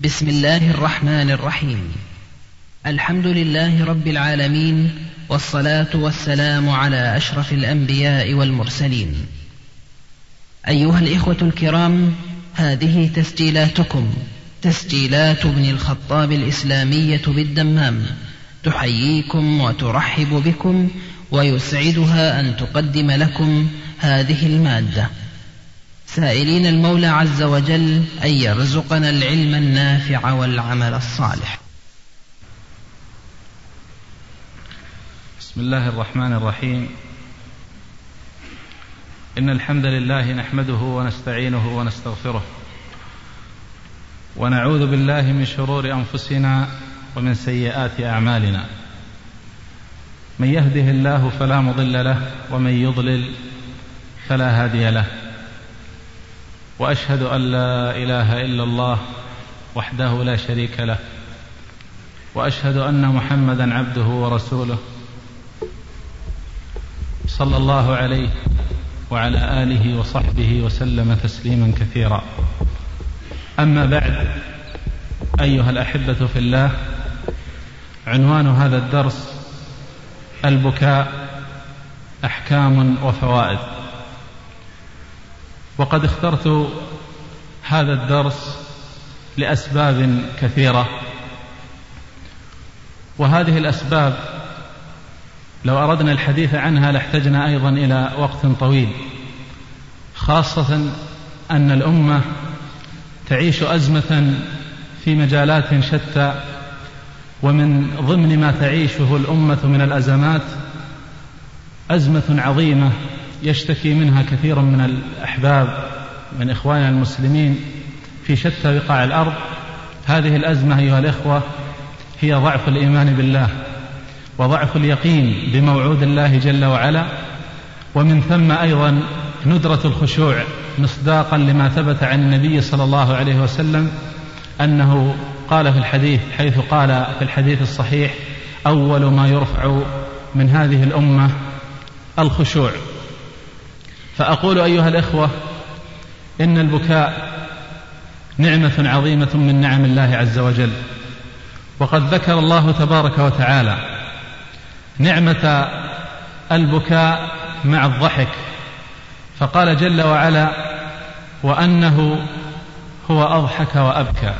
بسم الله الرحمن الرحيم. الحمد لله رب العالمين والصلاة والسلام على أشرف الأنبياء والمرسلين. أيها الإخوة الكرام هذه تسجيلاتكم تسجيلات ابن الخطاب الإسلامية بالدمام. تحييكم وترحب بكم ويسعدها أن تقدم لكم هذه المادة. سائلين المولى عز وجل أن يرزقنا العلم النافع والعمل الصالح. بسم الله الرحمن الرحيم. إن الحمد لله نحمده ونستعينه ونستغفره. ونعوذ بالله من شرور أنفسنا ومن سيئات أعمالنا. من يهده الله فلا مضل له ومن يضلل فلا هادي له. وأشهد أن لا إله إلا الله وحده لا شريك له وأشهد أن محمدا عبده ورسوله صلى الله عليه وعلى آله وصحبه وسلم تسليما كثيرا. أما بعد أيها الأحبة في الله عنوان هذا الدرس البكاء أحكام وفوائد. وقد اخترت هذا الدرس لأسباب كثيرة. وهذه الأسباب لو أردنا الحديث عنها لاحتجنا أيضا إلى وقت طويل خاصة أن الأمة تعيش أزمة في مجالات شتى ومن ضمن ما تعيشه الأمة من الأزمات أزمة عظيمة يشتكي منها كثير من الأحباب من إخواننا المسلمين في شتى بقاع الأرض. هذه الأزمة أيها الإخوة هي ضعف الإيمان بالله وضعف اليقين بموعود الله جل وعلا. ومن ثم أيضا ندرة الخشوع مصداقا لما ثبت عن النبي صلى الله عليه وسلم أنه قال في الحديث حيث قال في الحديث الصحيح أول ما يرفع من هذه الأمة الخشوع. فأقول أيها الإخوة إن البكاء نعمة عظيمة من نعم الله عز وجل. وقد ذكر الله تبارك وتعالى نعمة البكاء مع الضحك. فقال جل وعلا وأنه هو أضحك وأبكى.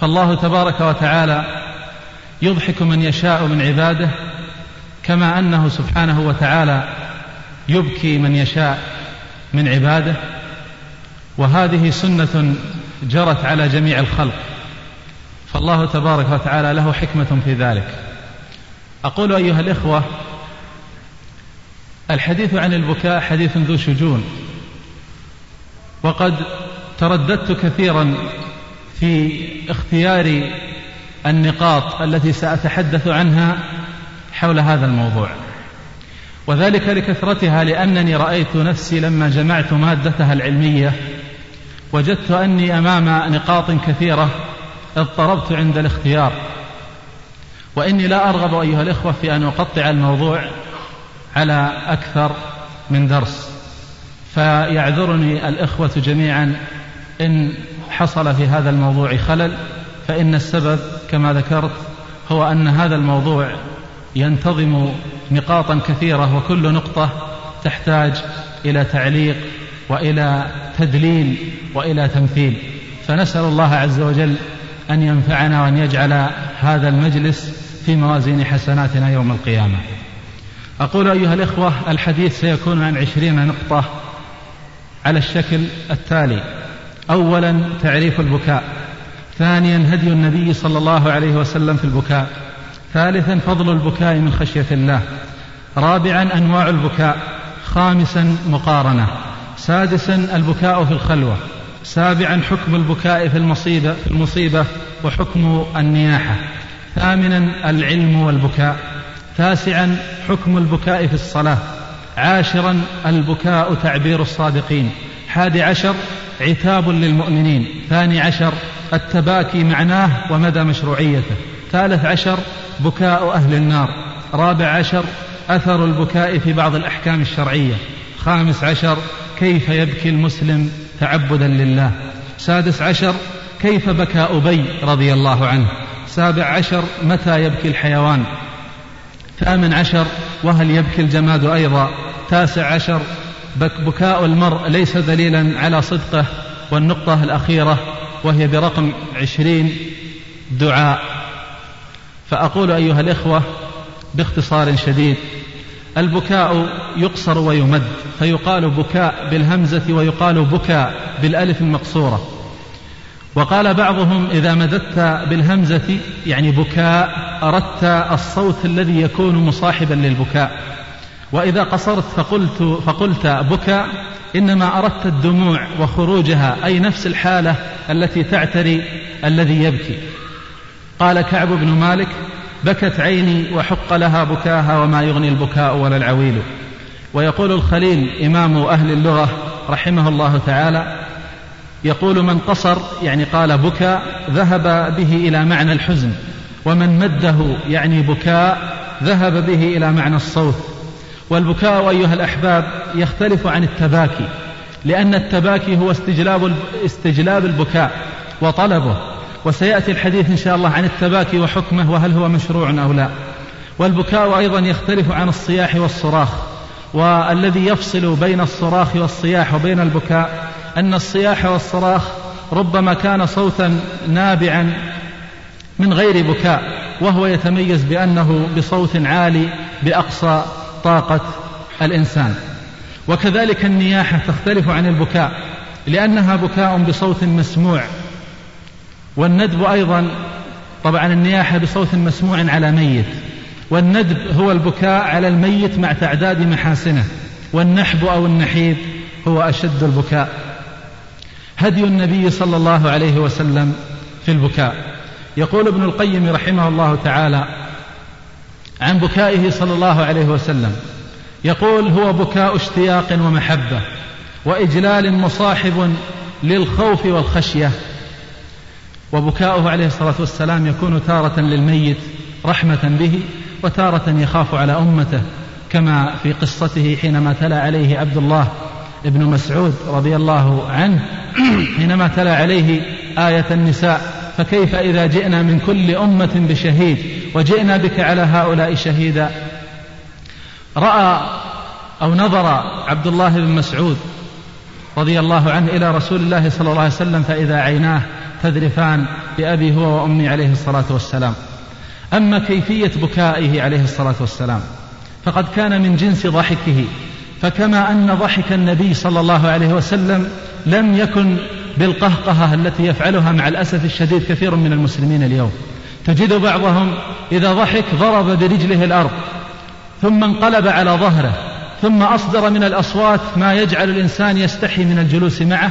فالله تبارك وتعالى يضحك من يشاء من عباده كما أنه سبحانه وتعالى يبكي من يشاء من عباده وهذه سنة جرت على جميع الخلق فالله تبارك وتعالى له حكمة في ذلك. أقول أيها الإخوة الحديث عن البكاء حديث ذو شجون وقد ترددت كثيرا في اختيار النقاط التي سأتحدث عنها حول هذا الموضوع. وذلك لكثرتها لأنني رأيت نفسي لما جمعت مادتها العلمية. وجدت أني أمام نقاط كثيرة اضطربت عند الاختيار. وإني لا أرغب أيها الإخوة في أن أقطع الموضوع على أكثر من درس. فيعذرني الإخوة جميعا إن حصل في هذا الموضوع خلل فإن السبب كما ذكرت هو أن هذا الموضوع ينتظم نقاطا كثيرة وكل نقطة تحتاج إلى تعليق وإلى تدليل وإلى تمثيل. فنسأل الله عز وجل أن ينفعنا وأن يجعل هذا المجلس في موازين حسناتنا يوم القيامة. أقول أيها الإخوة الحديث سيكون عن عشرين نقطة على الشكل التالي. أولا تعريف البكاء. ثانيا هدي النبي صلى الله عليه وسلم في البكاء. ثالثا فضل البكاء من خشية الله. رابعا أنواع البكاء. خامسا مقارنة. سادسا البكاء في الخلوة. سابعا حكم البكاء في المصيبة في المصيبة وحكم النياحة. ثامنا العلم والبكاء. تاسعا حكم البكاء في الصلاة. عاشرا البكاء تعبير الصادقين. حادي عشر عتاب للمؤمنين. ثاني عشر التباكي معناه ومدى مشروعيته. ثالث عشر بكاء أهل النار. رابع عشر أثر البكاء في بعض الأحكام الشرعية. خامس عشر كيف يبكي المسلم تعبدا لله. سادس عشر كيف بكى أبي رضي الله عنه. سابع عشر متى يبكي الحيوان. ثامن عشر وهل يبكي الجماد أيضا. تاسع عشر بكاء المرء ليس دليلا على صدقه والنقطة الأخيرة وهي برقم عشرين دعاء. فأقول أيها الإخوة باختصار شديد البكاء يقصر ويمد فيقال بكاء بالهمزة ويقال بكاء بالألف المقصورة. وقال بعضهم إذا مددت بالهمزة يعني بكاء أردت الصوت الذي يكون مصاحبا للبكاء. وإذا قصرت فقلت فقلت بكاء إنما أردت الدموع وخروجها أي نفس الحالة التي تعتري الذي يبكي. قال كعب بن مالك بكت عيني وحق لها بكاها وما يغني البكاء ولا العويل. ويقول الخليل إمام أهل اللغة رحمه الله تعالى يقول من قصر يعني قال بكى ذهب به إلى معنى الحزن ومن مده يعني بكاء ذهب به إلى معنى الصوت. والبكاء أيها الأحباب يختلف عن التباكي لأن التباكي هو استجلاب استجلاب البكاء وطلبه. وسيأتي الحديث إن شاء الله عن التباكي وحكمه وهل هو مشروع أو لا. والبكاء أيضا يختلف عن الصياح والصراخ والذي يفصل بين الصراخ والصياح وبين البكاء أن الصياح والصراخ ربما كان صوتا نابعا من غير بكاء وهو يتميز بأنه بصوت عالي بأقصى طاقة الإنسان. وكذلك النياحة تختلف عن البكاء لأنها بكاء بصوت مسموع. والندب أيضا طبعا النياحة بصوت مسموع على ميت والندب هو البكاء على الميت مع تعداد محاسنه والنحب أو النحيب هو أشد البكاء. هدي النبي صلى الله عليه وسلم في البكاء. يقول ابن القيم رحمه الله تعالى عن بكائه صلى الله عليه وسلم يقول هو بكاء اشتياق ومحبة وإجلال مصاحب للخوف والخشية وبكاؤه عليه الصلاة والسلام يكون تارة للميت رحمة به وتارة يخاف على أمته كما في قصته حينما تلا عليه عبد الله ابن مسعود رضي الله عنه حينما تلا عليه آية النساء فكيف إذا جئنا من كل أمة بشهيد وجئنا بك على هؤلاء شهيدا؟ رأى أو نظر عبد الله بن مسعود رضي الله عنه إلى رسول الله صلى الله عليه وسلم فإذا عيناه تذرفان بأبي هو وأمي عليه الصلاة والسلام. أما كيفية بكائه عليه الصلاة والسلام فقد كان من جنس ضحكه فكما أن ضحك النبي صلى الله عليه وسلم لم يكن بالقهقهة التي يفعلها مع الأسف الشديد كثير من المسلمين اليوم. تجد بعضهم إذا ضحك ضرب برجله الأرض ثم انقلب على ظهره ثم أصدر من الأصوات ما يجعل الإنسان يستحي من الجلوس معه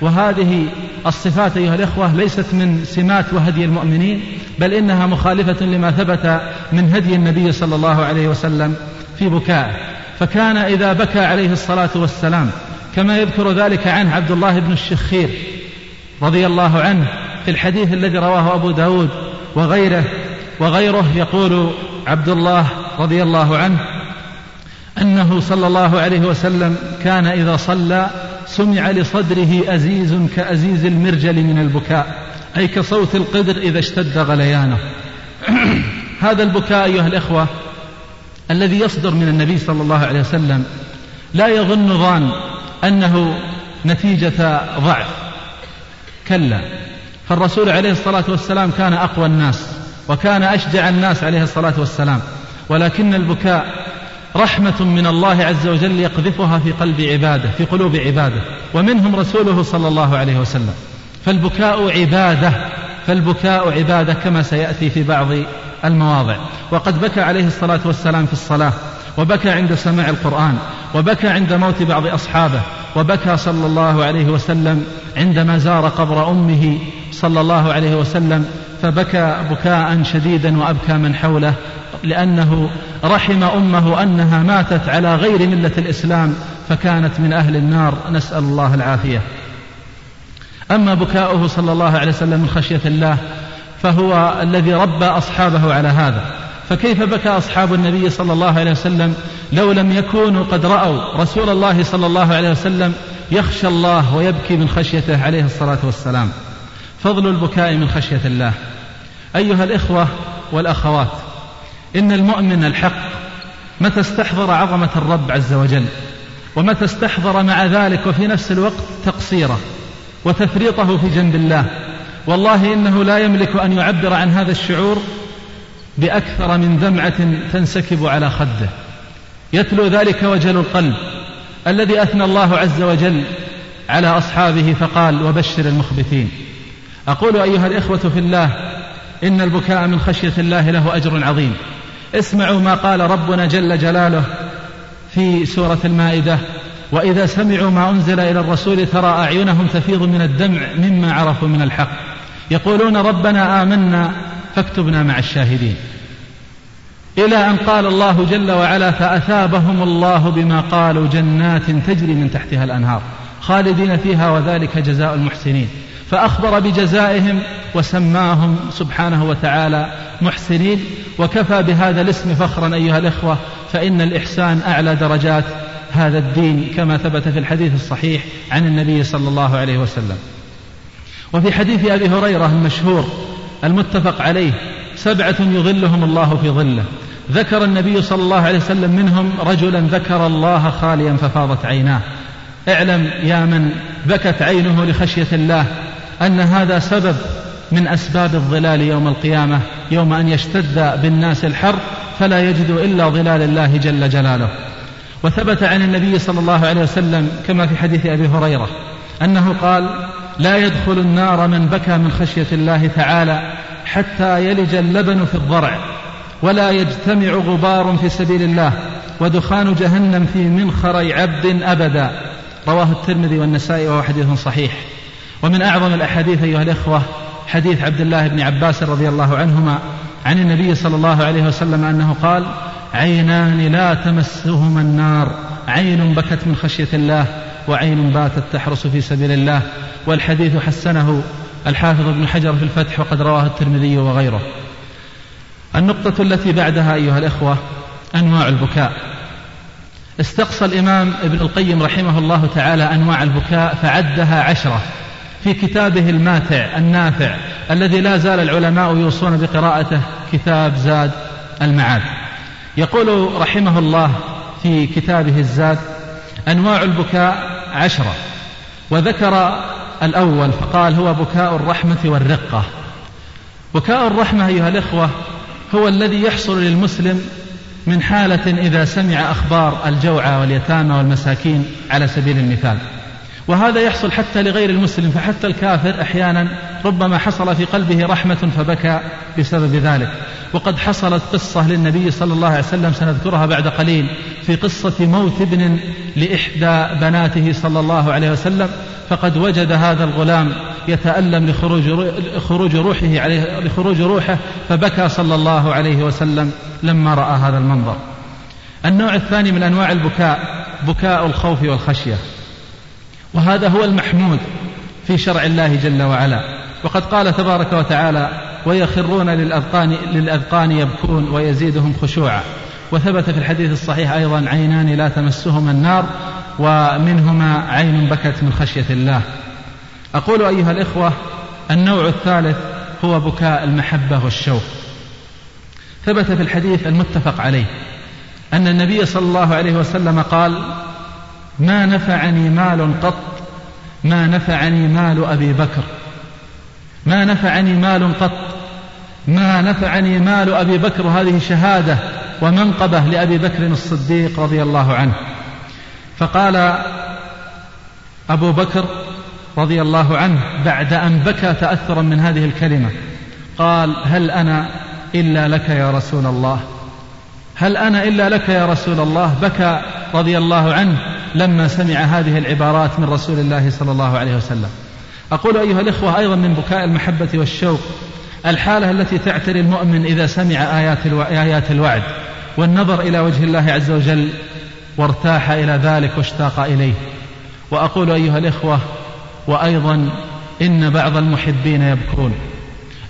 وهذه الصفات أيها الإخوة ليست من سمات وهدي المؤمنين بل إنها مخالفة لما ثبت من هدي النبي صلى الله عليه وسلم في بكائه. فكان إذا بكى عليه الصلاة والسلام كما يذكر ذلك عنه عبد الله بن الشخير رضي الله عنه في الحديث الذي رواه أبو داود وغيره وغيره يقول عبد الله رضي الله عنه أنه صلى الله عليه وسلم كان إذا صلى سمع لصدره أزيز كأزيز المرجل من البكاء أي كصوت القدر إذا اشتد غليانه. هذا البكاء أيها الإخوة الذي يصدر من النبي صلى الله عليه وسلم لا يظن ظان أنه نتيجة ضعف. كلا فالرسول عليه الصلاة والسلام كان أقوى الناس وكان أشجع الناس عليه الصلاة والسلام ولكن البكاء رحمة من الله عز وجل يقذفها في قلب عباده في قلوب عباده. ومنهم رسوله صلى الله عليه وسلم. فالبكاء عبادة فالبكاء عبادة كما سيأتي في بعض المواضع. وقد بكى عليه الصلاة والسلام في الصلاة وبكى عند سماع القرآن وبكى عند موت بعض أصحابه وبكى صلى الله عليه وسلم عندما زار قبر أمه صلى الله عليه وسلم فبكى بكاء شديدا وأبكى من حوله لأنه رحم أمه أنها ماتت على غير ملة الإسلام فكانت من أهل النار. نسأل الله العافية. أما بكاؤه صلى الله عليه وسلم من خشية الله فهو الذي ربى أصحابه على هذا. فكيف بكى أصحاب النبي صلى الله عليه وسلم لو لم يكونوا قد رأوا رسول الله صلى الله عليه وسلم يخشى الله ويبكي من خشيته عليه الصلاة والسلام؟ فضل البكاء من خشية الله. أيها الإخوة والأخوات إن المؤمن الحق متى استحضر عظمة الرب عز وجل ومتى استحضر مع ذلك وفي نفس الوقت تقصيره وتفريطه في جنب الله. والله إنه لا يملك أن يعبر عن هذا الشعور بأكثر من دمعة تنسكب على خده. يتلو ذلك وجل القلب الذي أثنى الله عز وجل على أصحابه فقال وبشر المخبتين أقول أيها الإخوة في الله إن البكاء من خشية الله له أجر عظيم. اسمعوا ما قال ربنا جل جلاله في سورة المائدة. وإذا سمعوا ما أنزل إلى الرسول ترى أعينهم تفيض من الدمع مما عرفوا من الحق. يقولون ربنا آمنا فاكتبنا مع الشاهدين. إلى أن قال الله جل وعلا فأثابهم الله بما قالوا جنات تجري من تحتها الأنهار. خالدين فيها وذلك جزاء المحسنين. فأخبر بجزائهم وسماهم سبحانه وتعالى محسنين وكفى بهذا الاسم فخرا أيها الإخوة فإن الإحسان أعلى درجات هذا الدين كما ثبت في الحديث الصحيح عن النبي صلى الله عليه وسلم. وفي حديث أبي هريرة المشهور المتفق عليه سبعة يظلهم الله في ظله. ذكر النبي صلى الله عليه وسلم منهم رجلا ذكر الله خاليا ففاضت عيناه. اعلم يا من بكت عينه لخشية الله أن هذا سبب من أسباب الظلال يوم القيامة يوم أن يشتد بالناس الحر فلا يجد إلا ظلال الله جل جلاله. وثبت عن النبي صلى الله عليه وسلم كما في حديث أبي هريرة أنه قال لا يدخل النار من بكى من خشية الله تعالى حتى يلج اللبن في الضرع ولا يجتمع غبار في سبيل الله ودخان جهنم في منخر عبد أبدا. رواه الترمذي والنسائي وهو حديث صحيح. ومن أعظم الأحاديث أيها الإخوة حديث عبد الله بن عباس رضي الله عنهما عن النبي صلى الله عليه وسلم أنه قال عينان لا تمسهما النار عين بكت من خشية الله وعين باتت تحرس في سبيل الله والحديث حسنه الحافظ ابن حجر في الفتح وقد رواه الترمذي وغيره. النقطة التي بعدها أيها الإخوة أنواع البكاء. استقصى الإمام ابن القيم رحمه الله تعالى أنواع البكاء فعدها عشرة. في كتابه الماتع النافع الذي لا زال العلماء يوصون بقراءته كتاب زاد المعاد. يقول رحمه الله في كتابه الزاد أنواع البكاء عشرة. وذكر الأول فقال هو بكاء الرحمة والرقة. بكاء الرحمة أيها الإخوة هو الذي يحصل للمسلم من حالة إذا سمع أخبار الجوعى واليتامى والمساكين على سبيل المثال. وهذا يحصل حتى لغير المسلم فحتى الكافر أحيانا ربما حصل في قلبه رحمة فبكى بسبب ذلك وقد حصلت قصة للنبي صلى الله عليه وسلم سنذكرها بعد قليل في قصة موت ابن لإحدى بناته صلى الله عليه وسلم فقد وجد هذا الغلام يتألم لخروج خروج روحه عليه لخروج روحه فبكى صلى الله عليه وسلم لما رأى هذا المنظر. النوع الثاني من أنواع البكاء بكاء الخوف والخشية. وهذا هو المحمود في شرع الله جل وعلا. وقد قال تبارك وتعالى ويخرون للأذقان, للأذقان يبكون ويزيدهم خشوعا. وثبت في الحديث الصحيح أيضا عينان لا تمسهما النار ومنهما عين بكت من خشية الله. أقول أيها الإخوة النوع الثالث هو بكاء المحبة والشوق. ثبت في الحديث المتفق عليه أن النبي صلى الله عليه وسلم قال ما نفعني مال قط ما نفعني مال أبي بكر. ما نفعني مال قط ما نفعني مال أبي بكر هذه شهادة ومنقبة لأبي بكر الصديق رضي الله عنه. فقال أبو بكر رضي الله عنه بعد أن بكى تأثرا من هذه الكلمة قال هل أنا إلا لك يا رسول الله؟ هل أنا إلا لك يا رسول الله؟ بكى رضي الله عنه لما سمع هذه العبارات من رسول الله صلى الله عليه وسلم. أقول أيها الإخوة أيضا من بكاء المحبة والشوق الحالة التي تعتري المؤمن إذا سمع آيات, ألو... آيات الوعد والنظر إلى وجه الله عز وجل وارتاح إلى ذلك واشتاق إليه. وأقول أيها الإخوة وأيضا إن بعض المحبين يبكون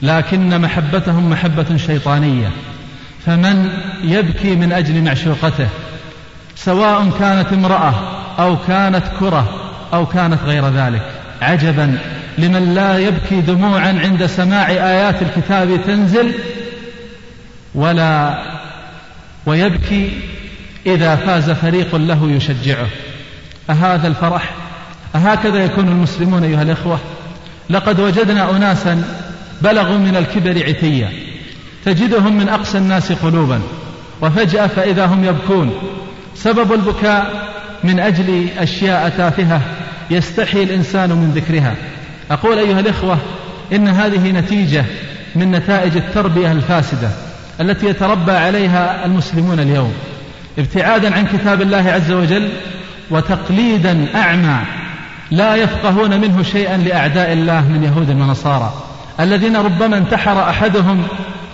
لكن محبتهم محبة شيطانية فمن يبكي من أجل معشوقته سواء كانت امرأة أو كانت كرة أو كانت غير ذلك. عجبا لمن لا يبكي دموعا عند سماع آيات الكتاب تنزل ولا ويبكي إذا فاز فريق له يشجعه. أهذا الفرح؟ أهكذا يكون المسلمون أيها الإخوة. لقد وجدنا أناسا بلغوا من الكبر عتيا تجدهم من أقسى الناس قلوبا وفجأة فإذا هم يبكون سبب البكاء من أجل أشياء تافهة يستحي الإنسان من ذكرها. أقول أيها الإخوة إن هذه نتيجة من نتائج التربية الفاسدة التي يتربى عليها المسلمون اليوم. ابتعادا عن كتاب الله عز وجل وتقليدا أعمى لا يفقهون منه شيئا لأعداء الله من يهود ونصارى الذين ربما انتحر أحدهم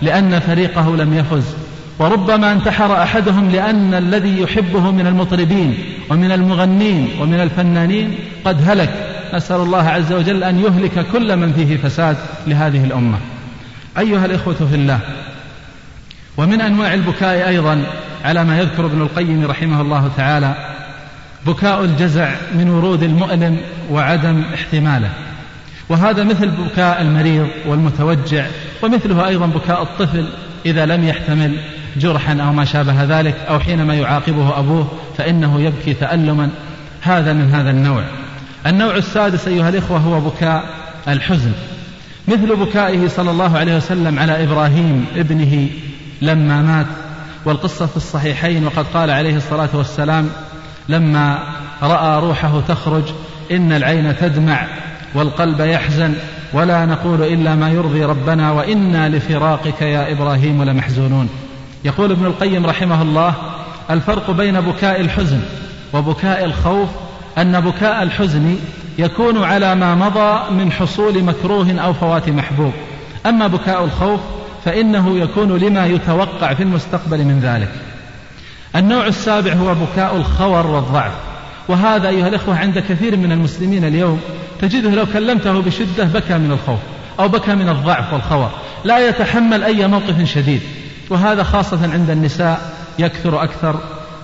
لأن فريقه لم يفز. وربما انتحر أحدهم لأن الذي يحبه من المطربين ومن المغنين ومن الفنانين قد هلك. نسأل الله عز وجل أن يهلك كل من فيه فساد لهذه الأمة. أيها الإخوة في الله ومن أنواع البكاء أيضا على ما يذكر ابن القيم رحمه الله تعالى بكاء الجزع من ورود المؤلم وعدم احتماله. وهذا مثل بكاء المريض والمتوجع ومثله أيضا بكاء الطفل إذا لم يحتمل جرحا أو ما شابه ذلك أو حينما يعاقبه أبوه فإنه يبكي تألما. هذا من هذا النوع. النوع السادس أيها الإخوة هو بكاء الحزن. مثل بكائه صلى الله عليه وسلم على إبراهيم ابنه لما مات. والقصة في الصحيحين وقد قال عليه الصلاة والسلام لما رأى روحه تخرج إن العين تدمع والقلب يحزن ولا نقول إلا ما يرضي ربنا وإنا لفراقك يا إبراهيم لمحزونون. يقول ابن القيم رحمه الله الفرق بين بكاء الحزن وبكاء الخوف أن بكاء الحزن يكون على ما مضى من حصول مكروه أو فوات محبوب. أما بكاء الخوف فإنه يكون لما يتوقع في المستقبل من ذلك. النوع السابع هو بكاء الخور والضعف. وهذا أيها الإخوة عند كثير من المسلمين اليوم تجده لو كلمته بشدة بكى من الخوف أو بكى من الضعف والخور. لا يتحمل أي موقف شديد. وهذا خاصة عند النساء يكثر أكثر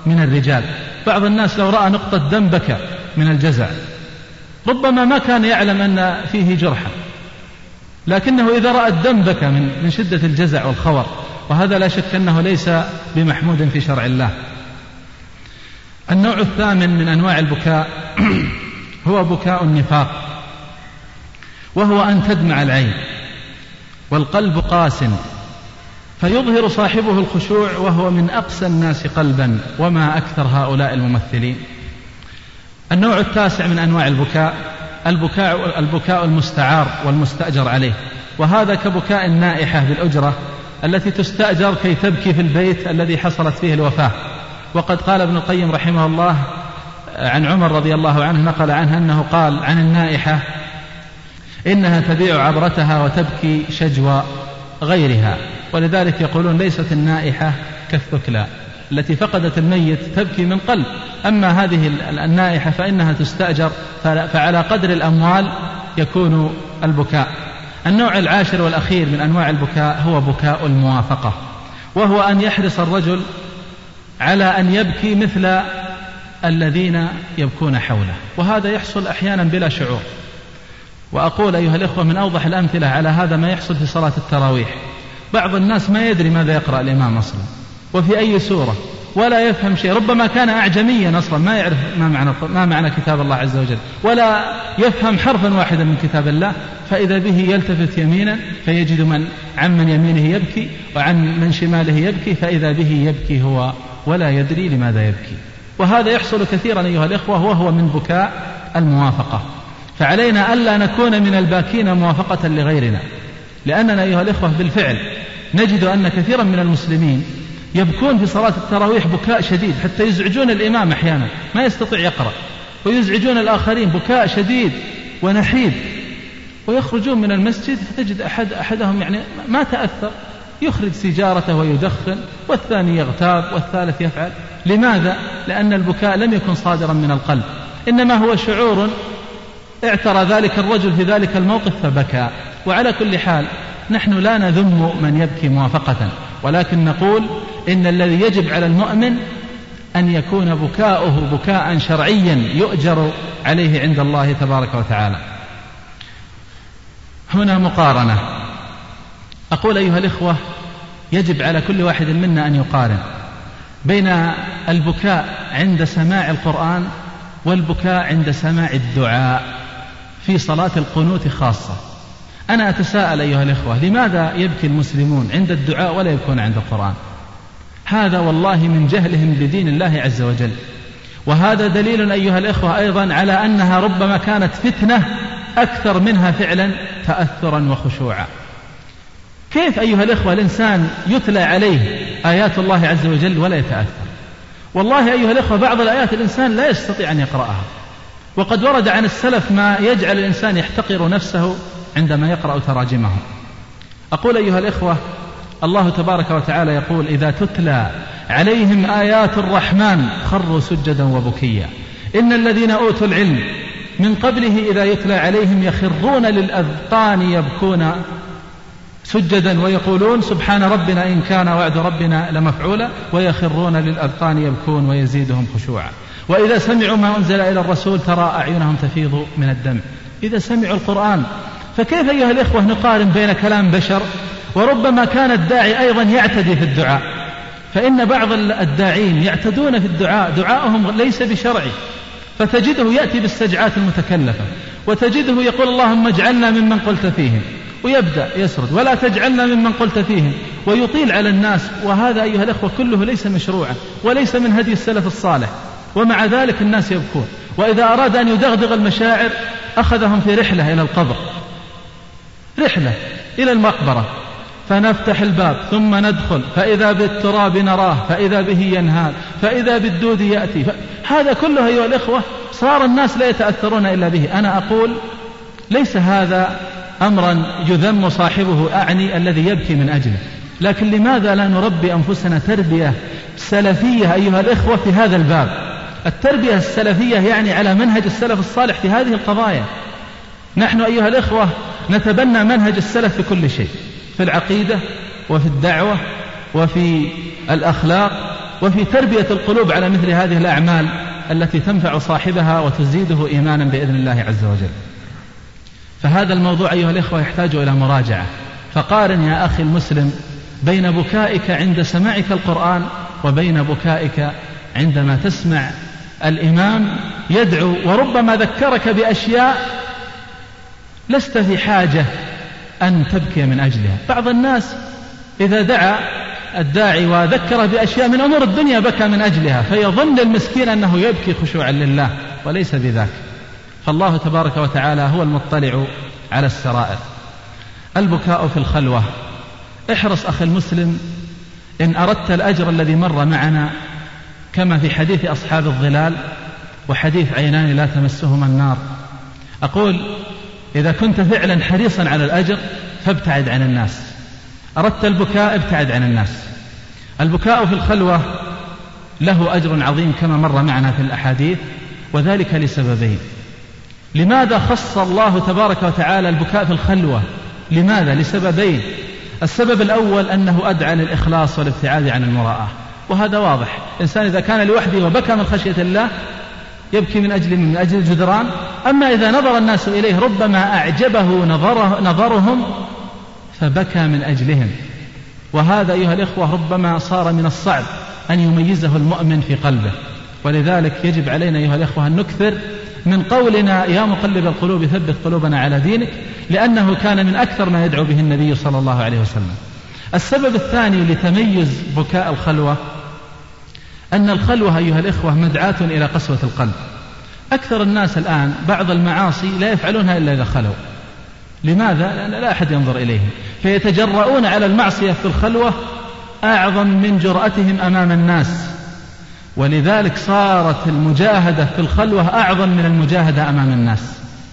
من الرجال. بعض الناس لو رأى نقطة دم بكى من الجزع ربما ما كان يعلم أن فيه جرحا لكنه إذا رأى الدم بكى من من شدة الجزع والخور وهذا لا شك أنه ليس بمحمود في شرع الله. النوع الثامن من أنواع البكاء هو بكاء النفاق وهو أن تدمع العين والقلب قاس فيظهر صاحبه الخشوع وهو من أقسى الناس قلبا وما أكثر هؤلاء الممثلين. النوع التاسع من أنواع البكاء البكاء البكاء المستعار والمستأجر عليه. وهذا كبكاء النائحة بالأجرة التي تستأجر كي تبكي في البيت الذي حصلت فيه الوفاة. وقد قال ابن القيم رحمه الله عن عمر رضي الله عنه نقل عنه أنه قال عن النائحة إنها تبيع عبرتها وتبكي شجوى غيرها. ولذلك يقولون ليست النائحة كالثكلى التي فقدت الميت تبكي من قلب. أما هذه النائحة فإنها تستأجر فعلى قدر الأموال يكون البكاء. النوع العاشر والأخير من أنواع البكاء هو بكاء الموافقة وهو أن يحرص الرجل على أن يبكي مثل الذين يبكون حوله وهذا يحصل أحيانا بلا شعور. وأقول أيها الإخوة من أوضح الأمثلة على هذا ما يحصل في صلاة التراويح. بعض الناس ما يدري ماذا يقرأ الإمام أصلا وفي أي سورة ولا يفهم شيء ربما كان أعجميا أصلا ما يعرف ما معنى ما معنى كتاب الله عز وجل ولا يفهم حرفا واحدا من كتاب الله فإذا به يلتفت يمينا فيجد من عن من يمينه يبكي وعن من شماله يبكي فإذا به يبكي هو ولا يدري لماذا يبكي. وهذا يحصل كثيرا أيها الإخوة وهو من بكاء الموافقة. فعلينا ألا نكون من الباكين موافقة لغيرنا. لأننا أيها الإخوة بالفعل نجد أن كثيرا من المسلمين يبكون في صلاة التراويح بكاء شديد حتى يزعجون الإمام أحيانا ما يستطيع يقرأ ويزعجون الآخرين بكاء شديد ونحيب ويخرجون من المسجد فتجد أحد أحدهم يعني ما تأثر يخرج سيجارته ويدخن والثاني يغتاب والثالث يفعل لماذا؟ لأن البكاء لم يكن صادرا من القلب إنما هو شعور اعترى ذلك الرجل في ذلك الموقف فبكى وعلى كل حال نحن لا نذم من يبكي موافقة ولكن نقول إن الذي يجب على المؤمن أن يكون بكاؤه بكاء شرعيا يؤجر عليه عند الله تبارك وتعالى. هنا مقارنة. أقول أيها الإخوة يجب على كل واحد منا أن يقارن بين البكاء عند سماع القرآن والبكاء عند سماع الدعاء في صلاة القنوت خاصة. أنا أتساءل أيها الإخوة لماذا يبكي المسلمون عند الدعاء ولا يبكون عند القرآن؟ هذا والله من جهلهم بدين الله عز وجل. وهذا دليل أيها الإخوة أيضا على أنها ربما كانت فتنة أكثر منها فعلا تأثرا وخشوعا. كيف أيها الإخوة الإنسان يتلى عليه آيات الله عز وجل ولا يتأثر؟ والله أيها الإخوة بعض الآيات الإنسان لا يستطيع أن يقرأها. وقد ورد عن السلف ما يجعل الإنسان يحتقر نفسه عندما يقرأ تراجمهم أقول أيها الإخوة الله تبارك وتعالى يقول إذا تتلى عليهم آيات الرحمن خروا سجدا وبكيا. إن الذين أوتوا العلم من قبله إذا يتلى عليهم يخرون للأذقان يبكون سجدا ويقولون سبحان ربنا إن كان وعد ربنا لمفعولا. ويخرون للأذقان يبكون ويزيدهم خشوعا. وإذا سمعوا ما أنزل إلى الرسول ترى أعينهم تفيض من الدمع إذا سمعوا القرآن فكيف أيها الإخوة نقارن بين كلام بشر وربما كان الداعي أيضا يعتدي في الدعاء؟ فإن بعض الداعين يعتدون في الدعاء دعاءهم ليس بشرعي فتجده يأتي بالسجعات المتكلفة وتجده يقول اللهم اجعلنا ممن قلت فيهم ويبدأ يسرد ولا تجعلنا ممن قلت فيهم ويطيل على الناس وهذا أيها الأخوة كله ليس مشروعا وليس من هدي السلف الصالح ومع ذلك الناس يبكون وإذا أراد أن يدغدغ المشاعر أخذهم في رحلة إلى القبر. رحلة إلى المقبرة فنفتح الباب ثم ندخل فإذا بالتراب نراه فإذا به ينهال فإذا بالدود يأتي. هذا كله أيها الإخوة صار الناس لا يتأثرون إلا به. أنا أقول ليس هذا أمرا يذم صاحبه أعني الذي يبكي من أجله. لكن لماذا لا نربي أنفسنا تربية سلفية أيها الإخوة في هذا الباب؟ التربية السلفية يعني على منهج السلف الصالح في هذه القضايا. نحن أيها الإخوة نتبنى منهج السلف في كل شيء في العقيدة وفي الدعوة وفي الأخلاق وفي تربية القلوب على مثل هذه الأعمال التي تنفع صاحبها وتزيده إيمانا بإذن الله عز وجل. فهذا الموضوع أيها الإخوة يحتاج إلى مراجعة. فقارن يا أخي المسلم بين بكائك عند سماعك القرآن وبين بكائك عندما تسمع الإمام يدعو وربما ذكرك بأشياء لست في حاجة أن تبكي من أجلها. بعض الناس إذا دعا الداعي وذكره بأشياء من أمور الدنيا بكى من أجلها فيظن المسكين أنه يبكي خشوعا لله وليس بذاك. فالله تبارك وتعالى هو المطلع على السرائر. البكاء في الخلوة. احرص أخي المسلم إن أردت الأجر الذي مر معنا كما في حديث أصحاب الظلال وحديث عينان لا تمسهما النار. أقول إذا كنت فعلا حريصا على الأجر فابتعد عن الناس. أردت البكاء ابتعد عن الناس. البكاء في الخلوة له أجر عظيم كما مر معنا في الأحاديث وذلك لسببين. لماذا خص الله تبارك وتعالى البكاء في الخلوة؟ لماذا؟ لسببين. السبب الأول أنه أدعى للإخلاص والابتعاد عن المراءة وهذا واضح. الإنسان إذا كان لوحده وبكى من خشية الله يبكي من أجل من أجل الجدران أما إذا نظر الناس إليه ربما أعجبه نظره نظرهم فبكى من أجلهم. وهذا أيها الإخوة ربما صار من الصعب أن يميزه المؤمن في قلبه. ولذلك يجب علينا أيها الإخوة أن نكثر من قولنا يا مقلب القلوب ثبت قلوبنا على دينك لأنه كان من أكثر ما يدعو به النبي صلى الله عليه وسلم. السبب الثاني لتميز بكاء الخلوة أن الخلوة أيها الإخوة مدعاة إلى قسوة القلب. أكثر الناس الآن بعض المعاصي لا يفعلونها إلا إذا خلوا. لماذا؟ لأن لا أحد ينظر إليهم. فيتجرؤون على المعصية في الخلوة أعظم من جرأتهم أمام الناس. ولذلك صارت المجاهدة في الخلوة أعظم من المجاهدة أمام الناس.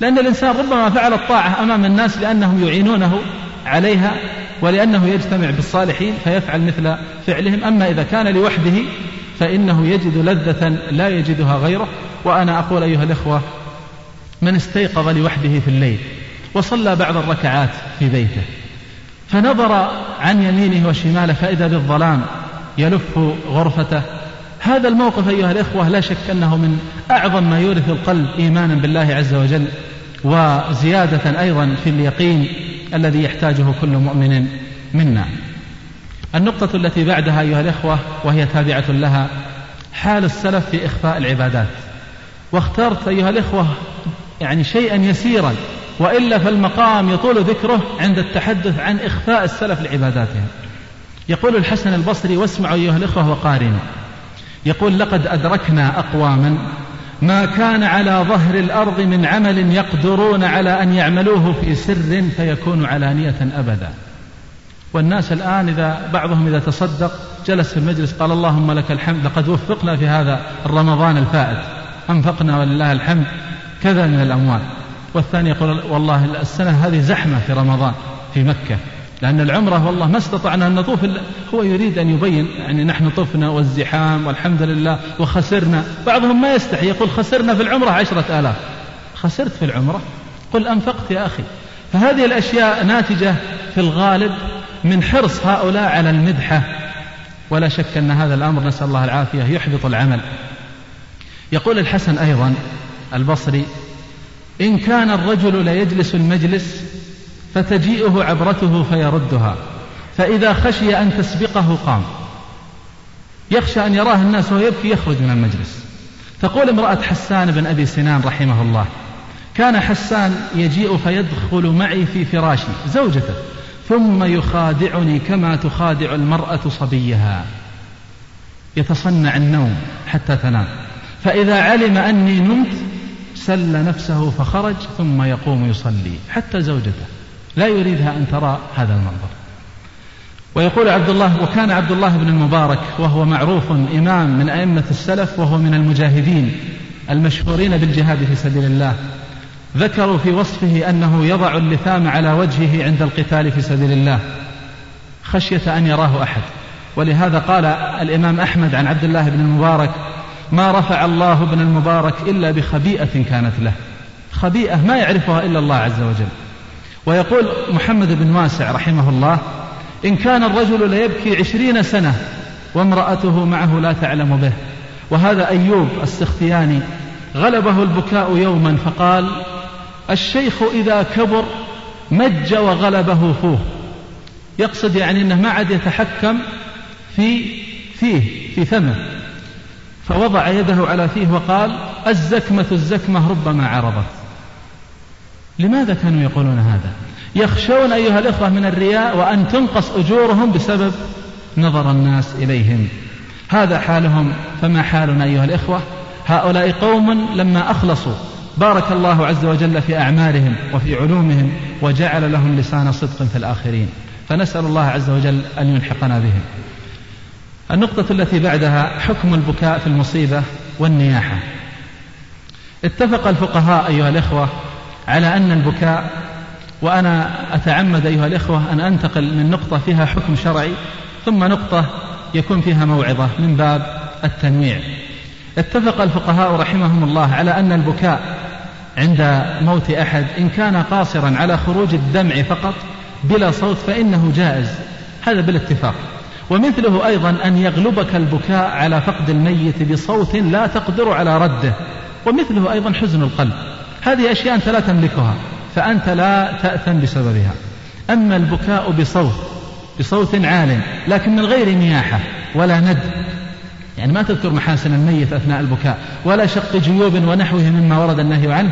لأن الإنسان ربما فعل الطاعة أمام الناس لأنهم يعينونه عليها ولأنه يجتمع بالصالحين فيفعل مثل فعلهم. أما إذا كان لوحده فإنه يجد لذة لا يجدها غيره. وأنا أقول أيها الإخوة من استيقظ لوحده في الليل وصلى بعض الركعات في بيته فنظر عن يمينه وشماله فإذا بالظلام يلف غرفته. هذا الموقف أيها الإخوة لا شك أنه من أعظم ما يورث القلب إيمانا بالله عز وجل وزيادة أيضا في اليقين الذي يحتاجه كل مؤمن منا. النقطة التي بعدها أيها الإخوة وهي تابعة لها حال السلف في إخفاء العبادات. واخترت أيها الإخوة يعني شيئا يسيرا وإلا فالمقام يطول ذكره عند التحدث عن إخفاء السلف لعباداتهم. يقول الحسن البصري واسمعوا أيها الإخوة وقارنوا. يقول لقد أدركنا أقواما ما كان على ظهر الأرض من عمل يقدرون على أن يعملوه في سر فيكون علانية أبدا. والناس الآن إذا بعضهم إذا تصدق جلس في المجلس قال اللهم لك الحمد لقد وفقنا في هذا الرمضان الفائت. أنفقنا ولله الحمد كذا من الأموال. والثاني يقول والله السنة هذه زحمة في رمضان في مكة لأن العمرة والله ما استطعنا أن نطوف هو يريد أن يبين يعني نحن طفنا والزحام والحمد لله وخسرنا. بعضهم ما يستحي يقول خسرنا في العمرة عشرة آلاف. خسرت في العمرة؟ قل أنفقت يا أخي. فهذه الأشياء ناتجة في الغالب من حرص هؤلاء على المدحة. ولا شك أن هذا الأمر نسأل الله العافية يحبط العمل. يقول الحسن أيضا البصري إن كان الرجل ليجلس المجلس فتجيئه عبرته فيردها فإذا خشي أن تسبقه قام. يخشى أن يراه الناس وهو يبكي يخرج من المجلس. تقول امرأة حسان بن أبي سنان رحمه الله كان حسان يجيء فيدخل معي في فراشي زوجته ثم يخادعني كما تخادع المرأة صبيها. يتصنع النوم حتى تنام. فإذا علم أني نمت سل نفسه فخرج ثم يقوم يصلي حتى زوجته. لا يريدها أن ترى هذا المنظر. ويقول عبد الله وكان عبد الله بن المبارك وهو معروف إمام من أئمة السلف وهو من المجاهدين المشهورين بالجهاد في سبيل الله. ذكروا في وصفه أنه يضع اللثام على وجهه عند القتال في سبيل الله خشية أن يراه أحد. ولهذا قال الإمام أحمد عن عبد الله بن المبارك ما رفع الله ابن المبارك إلا بخبيئة كانت له. خبيئة ما يعرفها إلا الله عز وجل. ويقول محمد بن واسع رحمه الله إن كان الرجل ليبكي عشرين سنة وامرأته معه لا تعلم به. وهذا أيوب السختياني غلبه البكاء يوما فقال الشيخ إذا كبر مج وغلبه فوه. يقصد يعني أنه ما عاد يتحكم في فيه في فمه. فوضع يده على فيه وقال الزكمة الزكمة ربما عرضت. لماذا كانوا يقولون هذا؟ يخشون أيها الإخوة من الرياء وأن تنقص أجورهم بسبب نظر الناس إليهم. هذا حالهم فما حالنا أيها الإخوة؟ هؤلاء قوم لما أخلصوا بارك الله عز وجل في أعمالهم وفي علومهم وجعل لهم لسان صدق في الآخرين. فنسأل الله عز وجل أن يلحقنا بهم. النقطة التي بعدها حكم البكاء في المصيبة والنياحة. اتفق الفقهاء أيها الإخوة على أن البكاء وأنا أتعمد أيها الإخوة أن أنتقل من نقطة فيها حكم شرعي ثم نقطة يكون فيها موعظة من باب التنويع. اتفق الفقهاء رحمهم الله على أن البكاء عند موت أحد إن كان قاصرا على خروج الدمع فقط بلا صوت فإنه جائز. هذا بالاتفاق. ومثله أيضا أن يغلبك البكاء على فقد الميت بصوت لا تقدر على رده. ومثله أيضا حزن القلب. هذه أشياء أنت لا تملكها فأنت لا تأثم بسببها. أما البكاء بصوت بصوت عال لكن من غير نياحة ولا ند يعني ما تذكر محاسن الميت أثناء البكاء ولا شق جيوب ونحوه مما ورد النهي عنه.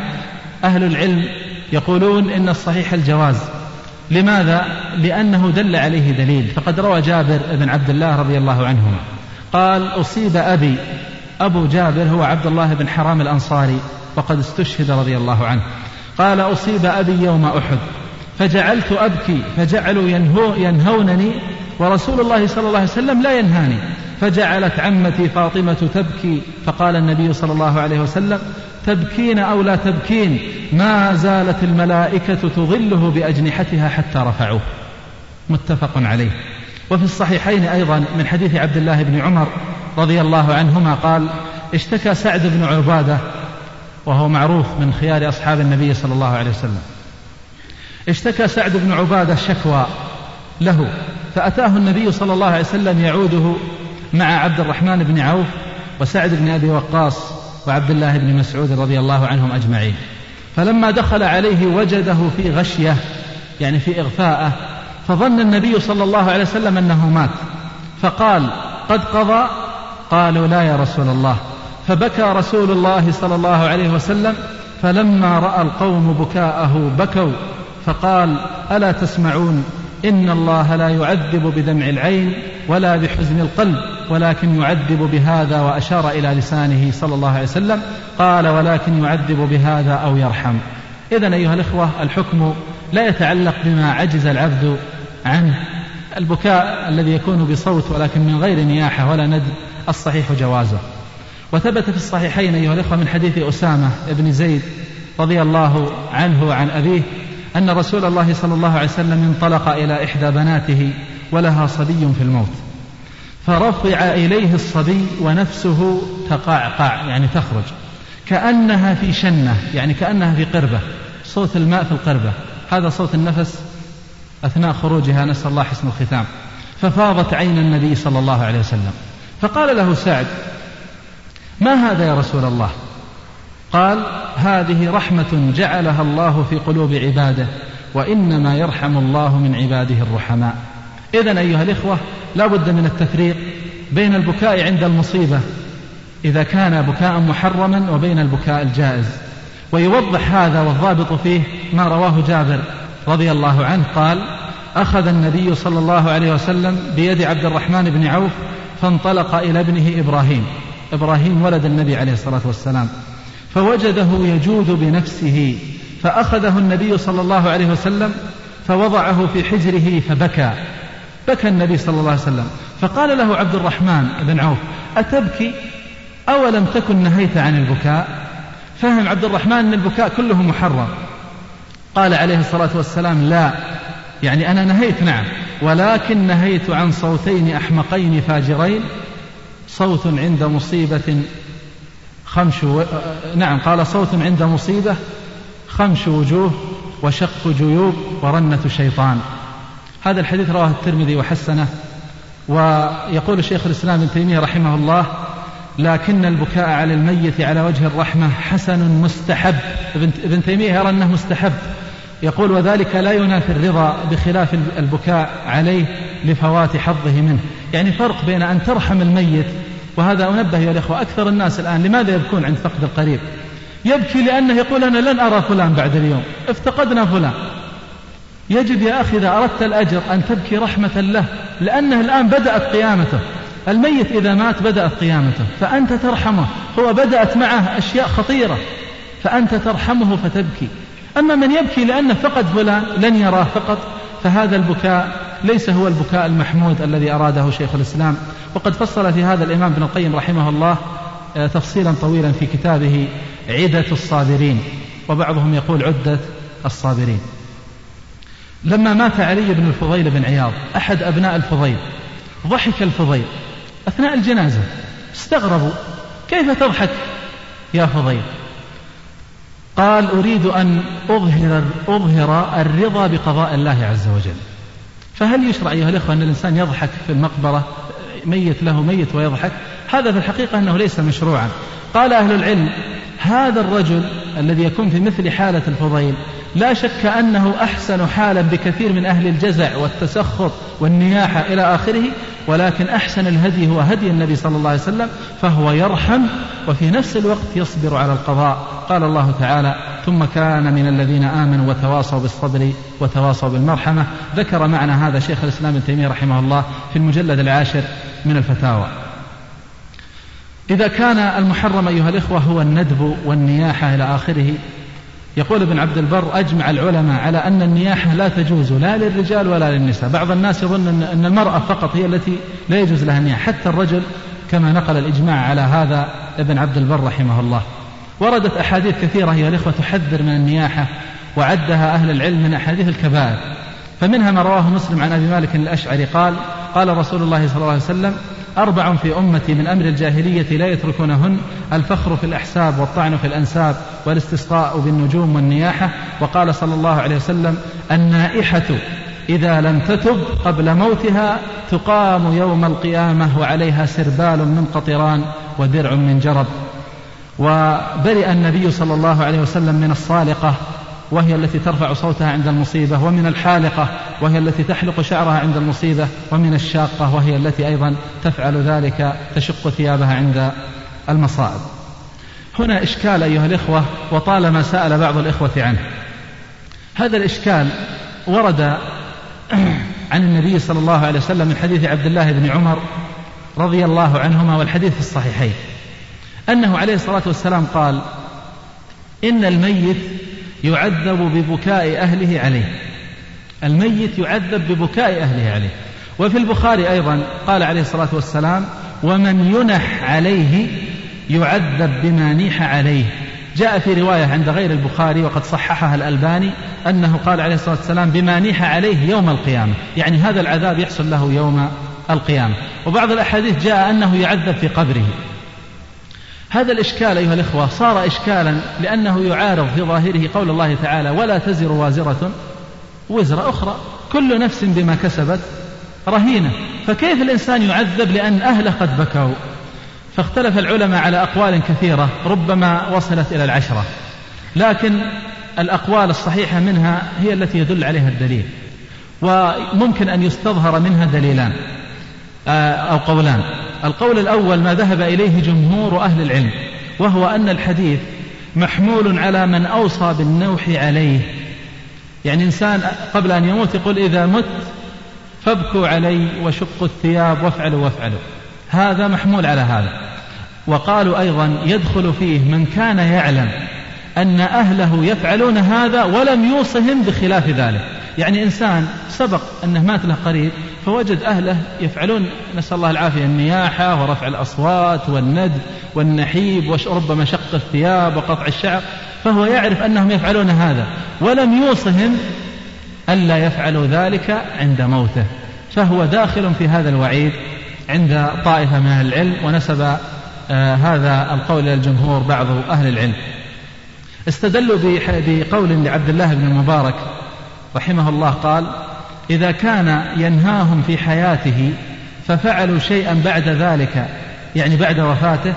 أهل العلم يقولون إن الصحيح الجواز. لماذا؟ لأنه دل عليه دليل. فقد روى جابر بن عبد الله رضي الله عنهما. قال أصيب أبي أبو جابر هو عبد الله بن حرام الأنصاري وقد استشهد رضي الله عنه. قال أصيب أبي يوم أحد فجعلت أبكي فجعلوا ينهو ينهونني ورسول الله صلى الله عليه وسلم لا ينهاني. فجعلت عمتي فاطمة تبكي فقال النبي صلى الله عليه وسلم تبكين أو لا تبكين ما زالت الملائكة تظله بأجنحتها حتى رفعوه. متفق عليه. وفي الصحيحين أيضا من حديث عبد الله بن عمر رضي الله عنهما قال اشتكى سعد بن عبادة وهو معروف من خيار أصحاب النبي صلى الله عليه وسلم. اشتكى سعد بن عبادة شكوى له فأتاه النبي صلى الله عليه وسلم يعوده مع عبد الرحمن بن عوف وسعد بن أبي وقاص وعبد الله بن مسعود رضي الله عنهم أجمعين. فلما دخل عليه وجده في غشية يعني في إغفاءة فظن النبي صلى الله عليه وسلم أنه مات. فقال قد قضى؟ قالوا لا يا رسول الله. فبكى رسول الله صلى الله عليه وسلم فلما رأى القوم بكاءه بكوا فقال ألا تسمعون؟ إن الله لا يعذب بدمع العين ولا بحزن القلب. ولكن يعذب بهذا وأشار إلى لسانه صلى الله عليه وسلم قال ولكن يعذب بهذا أو يرحم. اذا أيها الإخوة الحكم لا يتعلق بما عجز العبد عنه. البكاء الذي يكون بصوت ولكن من غير نياحة ولا ند الصحيح جوازه. وثبت في الصحيحين أيها الأخوة من حديث أسامة بن زيد رضي الله عنه وعن أبيه أن رسول الله صلى الله عليه وسلم انطلق إلى إحدى بناته ولها صبي في الموت. فرفع إليه الصبي ونفسه تقعقع يعني تخرج. كأنها في شنة يعني كأنها في قربة. صوت الماء في القربة. هذا صوت النفس أثناء خروجها. نسأل الله حسن الختام. ففاضت عين النبي صلى الله عليه وسلم. فقال له سعد ما هذا يا رسول الله؟ قال هذه رحمة جعلها الله في قلوب عباده وإنما يرحم الله من عباده الرحماء. إذا أيها الإخوة لا بد من التفريق بين البكاء عند المصيبة إذا كان بكاء محرما وبين البكاء الجائز. ويوضح هذا والضابط فيه ما رواه جابر رضي الله عنه. قال أخذ النبي صلى الله عليه وسلم بيد عبد الرحمن بن عوف فانطلق إلى ابنه إبراهيم. إبراهيم ولد النبي عليه الصلاة والسلام. فوجده يجود بنفسه فأخذه النبي صلى الله عليه وسلم فوضعه في حجره فبكى. بكى النبي صلى الله عليه وسلم فقال له عبد الرحمن بن عوف أتبكي؟ أولم تكن نهيت عن البكاء؟ فهم عبد الرحمن أن البكاء كله محرم. قال عليه الصلاة والسلام لا يعني أنا نهيت نعم ولكن نهيت عن صوتين أحمقين فاجرين صوت عند مصيبة خمش و... نعم قال صوت عند مصيبة خمش وجوه وشق جيوب ورنة شيطان. هذا الحديث رواه الترمذي وحسنه ويقول الشيخ الإسلام ابن تيمية رحمه الله لكن البكاء على الميت على وجه الرحمة حسن مستحب. ابن تيمية يرى أنه مستحب. يقول وذلك لا ينافي الرضا بخلاف البكاء عليه لفوات حظه منه. يعني فرق بين أن ترحم الميت وهذا أنبه يا الإخوة أكثر الناس الآن لماذا يبكون عند فقد القريب؟ يبكي لأنه يقول أنا لن أرى فلان بعد اليوم افتقدنا فلان. يجب يا أخي إذا أردت الأجر أن تبكي رحمة له لأنه الآن بدأت قيامته. الميت إذا مات بدأت قيامته فأنت ترحمه. هو بدأت معه أشياء خطيرة فأنت ترحمه فتبكي. أما من يبكي لأنه فقد فلان لن يراه فقط فهذا البكاء ليس هو البكاء المحمود الذي أراده شيخ الإسلام. وقد فصل في هذا الإمام ابن القيم رحمه الله آه، تفصيلا طويلا في كتابه عدة الصابرين وبعضهم يقول عدة الصابرين. لما مات علي بن الفضيل بن عياض أحد أبناء الفضيل. ضحك الفضيل. أثناء الجنازة. استغربوا. كيف تضحك يا فضيل؟ قال أريد أن أظهر, أظهر الرضا بقضاء الله عز وجل. فهل يشرع أيها الإخوة أن الإنسان يضحك في المقبرة؟ ميت له ميت ويضحك؟ هذا في الحقيقة أنه ليس مشروعا. قال أهل العلم هذا الرجل الذي يكون في مثل حالة الفضيل لا شك أنه أحسن حالا بكثير من أهل الجزع والتسخط والنياحة إلى آخره ولكن أحسن الهدي هو هدي النبي صلى الله عليه وسلم فهو يرحم وفي نفس الوقت يصبر على القضاء. قال الله تعالى ثم كان من الذين آمنوا وتواصوا بالصبر وتواصوا بالمرحمة ذكر معنى هذا شيخ الإسلام ابن تيمية رحمه الله في المجلد العاشر من الفتاوى. إذا كان المحرم أيها الإخوة هو الندب والنياحة إلى آخره يقول ابن عبد البر أجمع العلماء على أن النياحة لا تجوز لا للرجال ولا للنساء. بعض الناس يظن أن المرأة فقط هي التي لا يجوز لها النياحة. حتى الرجل كما نقل الإجماع على هذا ابن عبد البر رحمه الله. وردت أحاديث كثيرة يا الإخوة تحذر من النياحة وعدها أهل العلم من أحاديث الكبائر. فمنها ما رواه مسلم عن أبي مالك الأشعري قال قال رسول الله صلى الله عليه وسلم أربع في أمتي من أمر الجاهلية لا يتركونهن الفخر في الأحساب والطعن في الأنساب والاستسقاء بالنجوم والنياحة. وقال صلى الله عليه وسلم النائحة إذا لم تتب قبل موتها تقام يوم القيامة وعليها سربال من قطران ودرع من جرب. وبرئ النبي صلى الله عليه وسلم من الصالقة وهي التي ترفع صوتها عند المصيبة ومن الحالقة وهي التي تحلق شعرها عند المصيبة ومن الشاقة وهي التي أيضا تفعل ذلك تشق ثيابها عند المصائب. هنا إشكال أيها الإخوة وطالما سأل بعض الإخوة عنه. هذا الإشكال ورد عن النبي صلى الله عليه وسلم من حديث عبد الله بن عمر رضي الله عنهما والحديث في الصحيحين أنه عليه الصلاة والسلام قال إن الميت يعذب ببكاء أهله عليه. الميت يعذب ببكاء أهله عليه. وفي البخاري أيضا قال عليه الصلاة والسلام ومن ينح عليه يعذب بما نيح عليه. جاء في رواية عند غير البخاري وقد صححها الألباني أنه قال عليه الصلاة والسلام بما نيح عليه يوم القيامة. يعني هذا العذاب يحصل له يوم القيامة. وبعض الأحاديث جاء أنه يعذب في قبره. هذا الإشكال أيها الإخوة صار إشكالا لأنه يعارض في ظاهره قول الله تعالى ولا تزر وازرة وزر أخرى. كل نفس بما كسبت رهينة. فكيف الإنسان يعذب لأن أهله قد بكوا؟ فاختلف العلماء على أقوال كثيرة ربما وصلت إلى العشرة. لكن الأقوال الصحيحة منها هي التي يدل عليها الدليل. وممكن أن يستظهر منها دليلان آه، أو قولان. القول الأول ما ذهب إليه جمهور أهل العلم وهو أن الحديث محمول على من أوصى بالنوح عليه. يعني إنسان قبل أن يموت يقول إذا مت فابكوا علي وشقوا الثياب وافعلوا وافعلوا. هذا محمول على هذا. وقالوا أيضا يدخل فيه من كان يعلم أن أهله يفعلون هذا ولم يوصهم بخلاف ذلك. يعني إنسان سبق أنه مات له قريب فوجد أهله يفعلون نسأل الله العافية النياحة ورفع الأصوات والند والنحيب وربما شق الثياب وقطع الشعر فهو يعرف أنهم يفعلون هذا ولم يوصهم ألا يفعلوا ذلك عند موته. فهو داخل في هذا الوعيد عند طائفة من أهل العلم ونسب آه هذا القول إلى الجمهور بعض أهل العلم. استدلوا بقول لعبد الله بن المبارك رحمه الله قال إذا كان ينهاهم في حياته ففعلوا شيئا بعد ذلك يعني بعد وفاته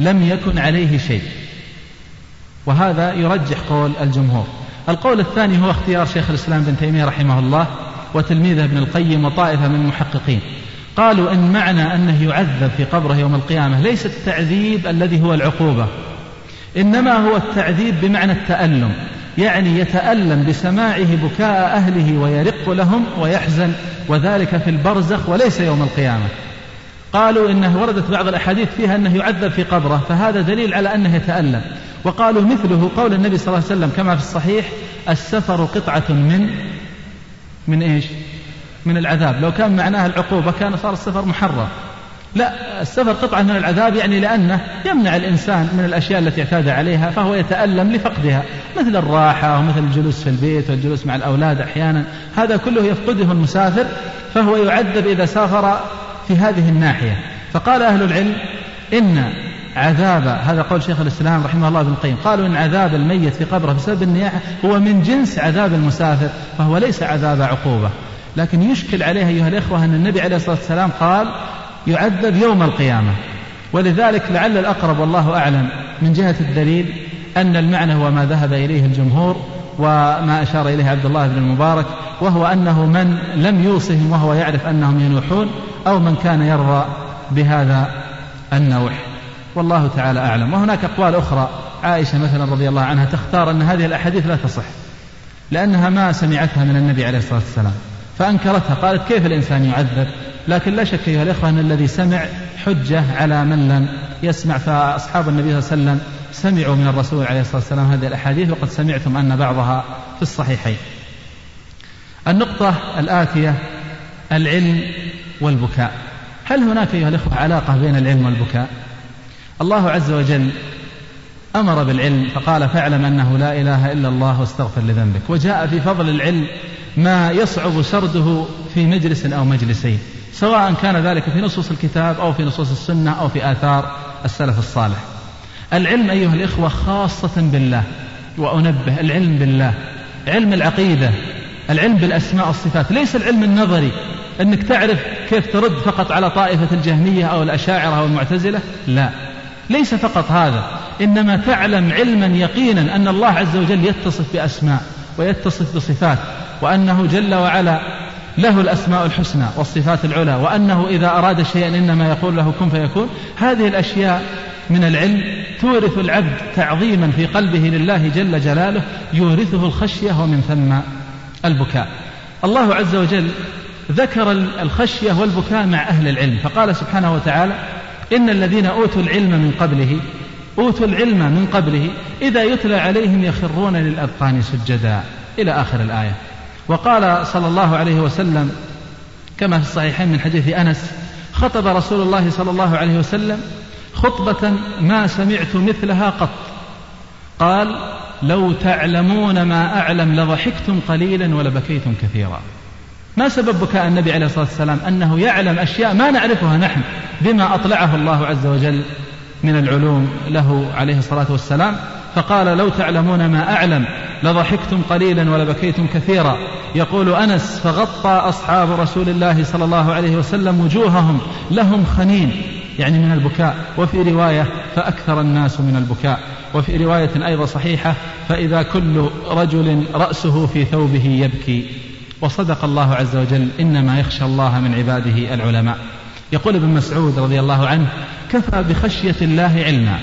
لم يكن عليه شيء. وهذا يرجح قول الجمهور. القول الثاني هو اختيار شيخ الإسلام بن تيمية رحمه الله وتلميذه ابن القيم وطائفة من المحققين. قالوا إن معنى أنه يعذب في قبره يوم القيامة ليس التعذيب الذي هو العقوبة إنما هو التعذيب بمعنى التألم. يعني يتألم بسماعه بكاء أهله ويرق لهم ويحزن وذلك في البرزخ وليس يوم القيامة. قالوا إنه وردت بعض الأحاديث فيها أنه يعذب في قبره فهذا دليل على أنه يتألم. وقالوا مثله قول النبي صلى الله عليه وسلم كما في الصحيح السفر قطعة من من إيش؟ من العذاب. لو كان معناها العقوبة كان صار السفر محرم. لا السفر قطعة من العذاب يعني لأنه يمنع الإنسان من الأشياء التي اعتاد عليها فهو يتألم لفقدها مثل الراحة ومثل الجلوس في البيت والجلوس مع الأولاد أحيانا هذا كله يفقده المسافر فهو يعذب إذا سافر في هذه الناحية. فقال أهل العلم إن عذاب هذا قول شيخ الإسلام رحمه الله ابن القيم قالوا إن عذاب الميت في قبره بسبب النياحة هو من جنس عذاب المسافر فهو ليس عذاب عقوبة. لكن يشكل عليه أيها الإخوة أن النبي عليه الصلاة والسلام قال يعذب يوم القيامة. ولذلك لعل الأقرب والله أعلم من جهة الدليل أن المعنى هو ما ذهب إليه الجمهور وما أشار إليه عبد الله بن المبارك وهو أنه من لم يوصهم وهو يعرف أنهم ينوحون أو من كان يرضى بهذا النوح. والله تعالى أعلم. وهناك أقوال أخرى عائشة مثلا رضي الله عنها تختار أن هذه الأحاديث لا تصح لأنها ما سمعتها من النبي عليه الصلاة والسلام. فأنكرتها قالت كيف الإنسان يعذب؟ لكن لا شك أيها الإخوة أن الذي سمع حجة على من لم يسمع فأصحاب النبي صلى الله عليه وسلم سمعوا من الرسول عليه الصلاة والسلام هذه الأحاديث وقد سمعتم أن بعضها في الصحيحين. النقطة الآتية العلم والبكاء. هل هناك أيها الإخوة علاقة بين العلم والبكاء؟ الله عز وجل أمر بالعلم فقال فاعلم أنه لا إله إلا الله واستغفر لذنبك. وجاء في فضل العلم ما يصعب سرده في مجلس أو مجلسين سواء كان ذلك في نصوص الكتاب أو في نصوص السنة أو في آثار السلف الصالح. العلم أيها الإخوة خاصة بالله وأنبه العلم بالله علم العقيدة العلم بالأسماء والصفات. ليس العلم النظري أنك تعرف كيف ترد فقط على طائفة الجهمية أو الأشاعرة أو المعتزلة لا. ليس فقط هذا إنما تعلم علما يقينا أن الله عز وجل يتصف بأسماء. ويتصف بصفات وأنه جل وعلا له الأسماء الحسنى والصفات العلى وأنه إذا أراد شيئا إنما يقول له كن فيكون. هذه الأشياء من العلم تورث العبد تعظيما في قلبه لله جل جلاله يورثه الخشية ومن ثم البكاء. الله عز وجل ذكر الخشية والبكاء مع أهل العلم فقال سبحانه وتعالى إن الذين أوتوا العلم من قبله أوتوا العلم من قبله إذا يتلى عليهم يخرون للأذقان سجدا. إلى آخر الآية. وقال صلى الله عليه وسلم كما في الصحيحين من حديث أنس خطب رسول الله صلى الله عليه وسلم خطبة ما سمعت مثلها قط. قال لو تعلمون ما أعلم لضحكتم قليلا ولبكيتم كثيرا. ما سبب بكاء النبي عليه الصلاة والسلام أنه يعلم أشياء ما نعرفها نحن بما أطلعه الله عز وجل؟ من العلوم له عليه الصلاة والسلام فقال لو تعلمون ما أعلم لضحكتم قليلا ولبكيتم كثيرا. يقول أنس فغطى أصحاب رسول الله صلى الله عليه وسلم وجوههم لهم خنين يعني من البكاء. وفي رواية فأكثر الناس من البكاء. وفي رواية أيضا صحيحة فإذا كل رجل رأسه في ثوبه يبكي. وصدق الله عز وجل إنما يخشى الله من عباده العلماء. يقول ابن مسعود رضي الله عنه كفى بخشية الله علما.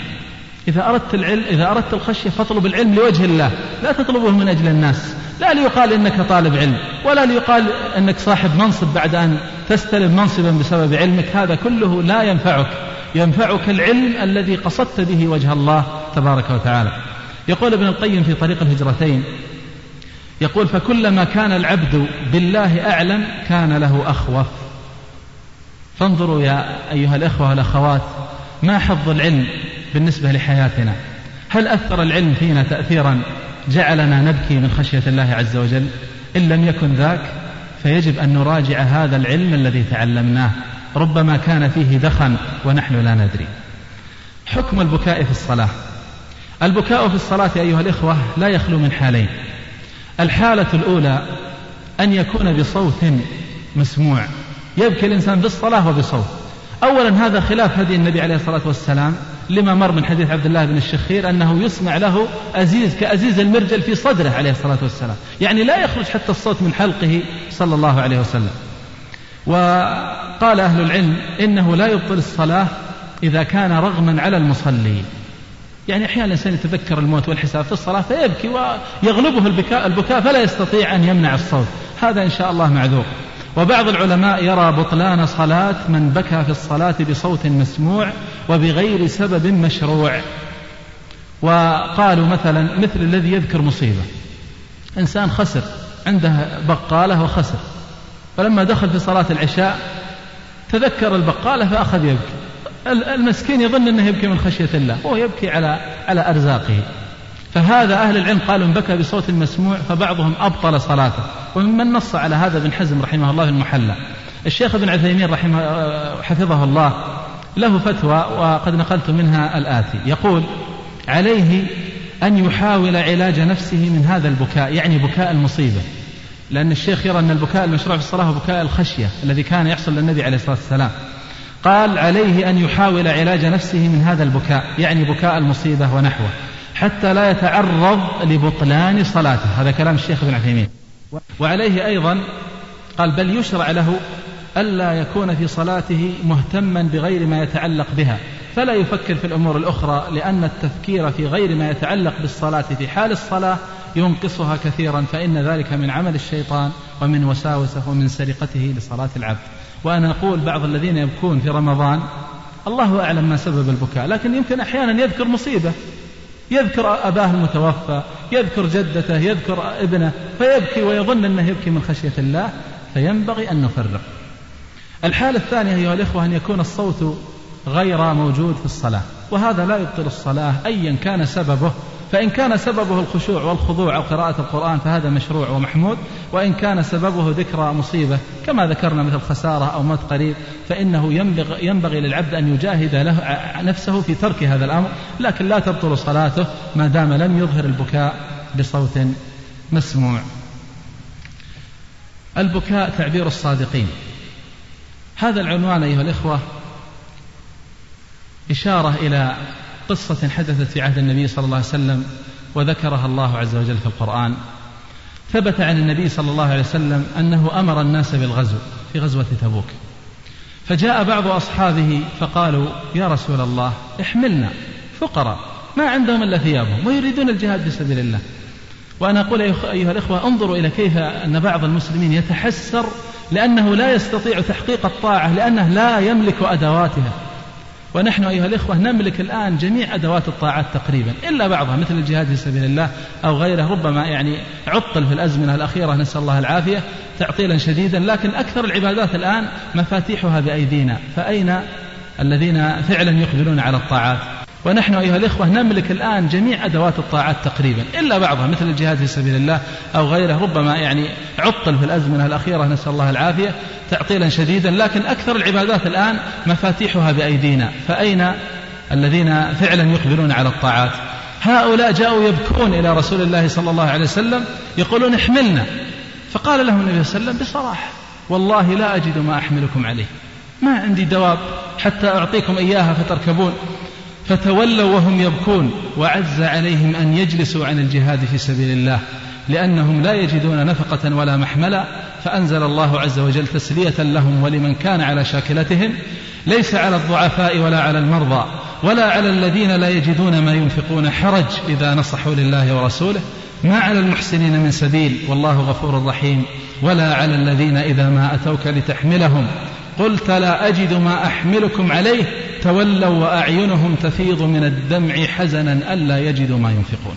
إذا أردت العلم إذا أردت الخشية فاطلب العلم لوجه الله لا تطلبه من أجل الناس لا ليقال إنك طالب علم ولا ليقال إنك صاحب منصب بعد أن تستلم منصبا بسبب علمك هذا كله لا ينفعك ينفعك العلم الذي قصدت به وجه الله تبارك وتعالى. يقول ابن القيم في طريق الهجرتين يقول فكلما كان العبد بالله أعلم كان له أخوف. فانظروا يا أيها الإخوة والأخوات ما حظ العلم بالنسبة لحياتنا؟ هل أثر العلم فينا تأثيرا جعلنا نبكي من خشية الله عز وجل؟ إن لم يكن ذاك فيجب أن نراجع هذا العلم الذي تعلمناه ربما كان فيه دخن ونحن لا ندري. حكم البكاء في الصلاة. البكاء في الصلاة أيها الإخوة لا يخلو من حالين. الحالة الأولى أن يكون بصوت مسموع. يبكي الإنسان بالصلاة وبصوت أولا هذا خلاف هدي النبي عليه الصلاة والسلام لما مر من حديث عبد الله بن الشخير أنه يسمع له أزيز كأزيز المرجل في صدره عليه الصلاة والسلام. يعني لا يخرج حتى الصوت من حلقه صلى الله عليه وسلم. وقال أهل العلم إنه لا يبطل الصلاة إذا كان رغما على المصلي. يعني أحيانا الإنسان يتذكر الموت والحساب في الصلاة فيبكي ويغلبه البكاء البكاء فلا يستطيع أن يمنع الصوت. هذا إن شاء الله معذور. وبعض العلماء يرى بطلان صلاة من بكى في الصلاة بصوت مسموع وبغير سبب مشروع. وقالوا مثلا مثل الذي يذكر مصيبة. إنسان خسر عنده بقالة وخسر. فلما دخل في صلاة العشاء تذكر البقالة فأخذ يبكي. المسكين يظن أنه يبكي من خشية الله وهو يبكي على على أرزاقه. فهذا أهل العلم قالوا بكى بصوت مسموع فبعضهم أبطل صلاته. وممن نص على هذا ابن حزم رحمه الله المحلى. الشيخ ابن عثيمين رحمه حفظه الله له فتوى وقد نقلت منها الآتي. يقول عليه أن يحاول علاج نفسه من هذا البكاء يعني بكاء المصيبة. لأن الشيخ يرى أن البكاء المشروع في الصلاة هو بكاء الخشية الذي كان يحصل للنبي عليه الصلاة والسلام. قال عليه أن يحاول علاج نفسه من هذا البكاء يعني بكاء المصيبة ونحوه. حتى لا يتعرض لبطلان صلاته. هذا كلام الشيخ ابن عثيمين. وعليه أيضا قال بل يشرع له ألا يكون في صلاته مهتما بغير ما يتعلق بها. فلا يفكر في الأمور الأخرى لأن التفكير في غير ما يتعلق بالصلاة في حال الصلاة ينقصها كثيرا فإن ذلك من عمل الشيطان ومن وساوسه ومن سرقته لصلاة العبد. وأنا أقول بعض الذين يبكون في رمضان الله أعلم ما سبب البكاء لكن يمكن أحيانا يذكر مصيبة. يذكر أباه المتوفى يذكر جدته يذكر ابنه فيبكي ويظن أنه يبكي من خشية الله فينبغي أن نفرق. الحالة الثانية أيها الإخوة أن يكون الصوت غير موجود في الصلاة وهذا لا يبطل الصلاة أيا كان سببه فإن كان سببه الخشوع والخضوع أو قراءة القرآن فهذا مشروع ومحمود وإن كان سببه ذكرى مصيبة كما ذكرنا مثل خسارة أو موت قريب فإنه ينبغي, ينبغي للعبد أن يجاهد له نفسه في ترك هذا الأمر لكن لا تبطل صلاته ما دام لم يظهر البكاء بصوت مسموع. البكاء تعبير الصادقين. هذا العنوان أيها الإخوة إشارة إلى قصة حدثت في عهد النبي صلى الله عليه وسلم وذكرها الله عز وجل في القرآن. ثبت عن النبي صلى الله عليه وسلم أنه أمر الناس بالغزو في غزوة تبوك. فجاء بعض أصحابه فقالوا يا رسول الله احملنا فقراء ما عندهم إلا ثيابهم ويريدون الجهاد في سبيل الله. وأنا أقول أيها الإخوة انظروا إلى كيف أن بعض المسلمين يتحسر لأنه لا يستطيع تحقيق الطاعة لأنه لا يملك أدواتها. ونحن أيها الإخوة نملك الآن جميع أدوات الطاعات تقريبا إلا بعضها مثل الجهاد في سبيل الله أو غيره ربما يعني عطل في الأزمنة الأخيرة نسأل الله العافية تعطيلا شديدا لكن أكثر العبادات الآن مفاتيحها بأيدينا فأين الذين فعلا يقبلون على الطاعات؟ ونحن أيها الإخوة نملك الآن جميع أدوات الطاعات تقريبا إلا بعضها مثل الجهاد في سبيل الله أو غيره ربما يعني عطل في الأزمنة الأخيرة نسأل الله العافية تعطيلا شديدا لكن أكثر العبادات الآن مفاتيحها بأيدينا فأين الذين فعلا يقبلون على الطاعات؟ هؤلاء جاءوا يبكون إلى رسول الله صلى الله عليه وسلم يقولون احملنا فقال لهم النبي صلى الله عليه وسلم بصراحة والله لا أجد ما أحملكم عليه ما عندي دواب حتى أعطيكم إياها فتركبون. فتولوا وهم يبكون وعز عليهم أن يجلسوا عن الجهاد في سبيل الله. لأنهم لا يجدون نفقة ولا محملا فأنزل الله عز وجل تسلية لهم ولمن كان على شاكلتهم. ليس على الضعفاء ولا على المرضى ولا على الذين لا يجدون ما ينفقون حرج إذا نصحوا لله ورسوله. ما على المحسنين من سبيل والله غفور رحيم. ولا على الذين إذا ما أتوك لتحملهم. قلت لا أجد ما أحملكم عليه تولوا وأعينهم تفيض من الدمع حزنا ألا يجدوا ما ينفقون.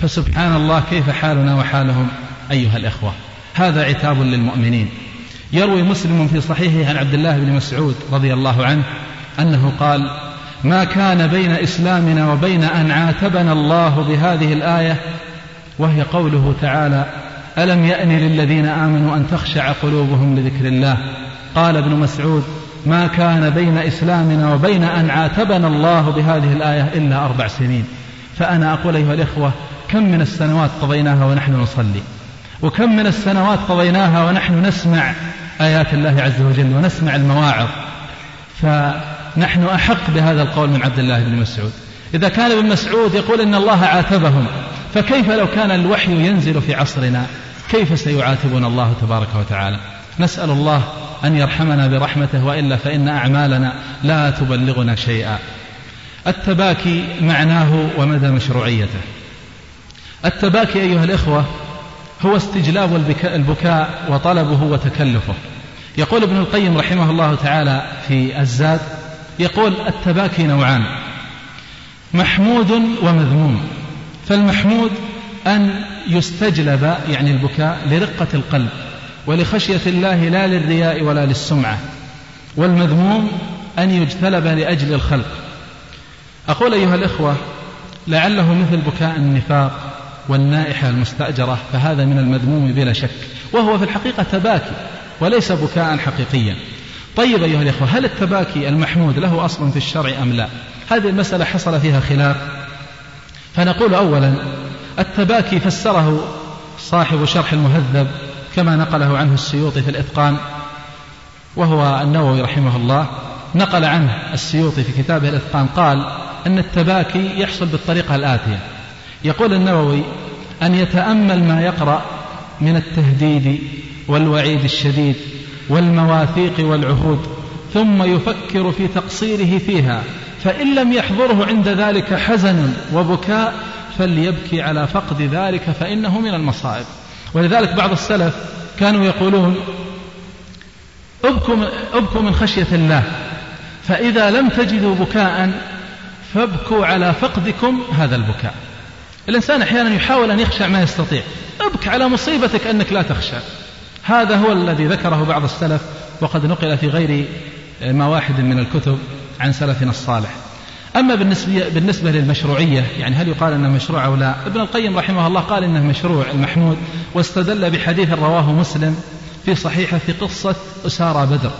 فسبحان الله كيف حالنا وحالهم أيها الإخوة؟ هذا عتاب للمؤمنين. يروي مسلم في صحيحه عن عبد الله بن مسعود رضي الله عنه أنه قال ما كان بين إسلامنا وبين أن عاتبنا الله بهذه الآية وهي قوله تعالى ألم يأن للذين آمنوا أن تخشع قلوبهم لذكر الله؟ قال ابن مسعود ما كان بين إسلامنا وبين أن عاتبنا الله بهذه الآية إلا أربع سنين. فأنا أقول أيها الإخوة كم من السنوات قضيناها ونحن نصلي؟ وكم من السنوات قضيناها ونحن نسمع آيات الله عز وجل ونسمع المواعظ؟ فنحن أحق بهذا القول من عبد الله بن مسعود. إذا كان ابن مسعود يقول إن الله عاتبهم فكيف لو كان الوحي ينزل في عصرنا؟ كيف سيعاتبنا الله تبارك وتعالى؟ نسأل الله أن يرحمنا برحمته وإلا فإن أعمالنا لا تبلغنا شيئا. التباكي معناه ومدى مشروعيته. التباكي أيها الإخوة هو استجلاب البكاء وطلبه وتكلفه. يقول ابن القيم رحمه الله تعالى في الزاد يقول التباكي نوعان محمود ومذموم. فالمحمود أن يستجلب يعني البكاء لرقة القلب. ولخشية الله لا للرياء ولا للسمعة والمذموم أن يجتلب لأجل الخلق. أقول أيها الإخوة لعله مثل بكاء النفاق والنائحة المستأجرة فهذا من المذموم بلا شك وهو في الحقيقة تباكي وليس بكاء حقيقيا. طيب أيها الإخوة هل التباكي المحمود له أصل في الشرع أم لا؟ هذه المسألة حصل فيها خلاف. فنقول أولا التباكي فسره صاحب شرح المهذب كما نقله عنه السيوطي في الإتقان وهو النووي رحمه الله نقل عنه السيوطي في كتابه الإتقان قال أن التباكي يحصل بالطريقة الآتية. يقول النووي أن يتأمل ما يقرأ من التهديد والوعيد الشديد والمواثيق والعهود ثم يفكر في تقصيره فيها فإن لم يحضره عند ذلك حزن وبكاء فليبكي على فقد ذلك فإنه من المصائب. ولذلك بعض السلف كانوا يقولون ابكوا من خشية الله فإذا لم تجدوا بكاء فابكوا على فقدكم هذا البكاء. الإنسان أحيانا يحاول أن يخشى ما يستطيع. ابك على مصيبتك أنك لا تخشى هذا هو الذي ذكره بعض السلف وقد نقل في غير ما واحد من الكتب عن سلفنا الصالح. أما بالنسبة, بالنسبة للمشروعية يعني هل يقال أنه مشروع أو لا؟ ابن القيم رحمه الله قال إنه مشروع المحمود واستدل بحديث رواه مسلم في صحيحة في قصة أسارى بدر.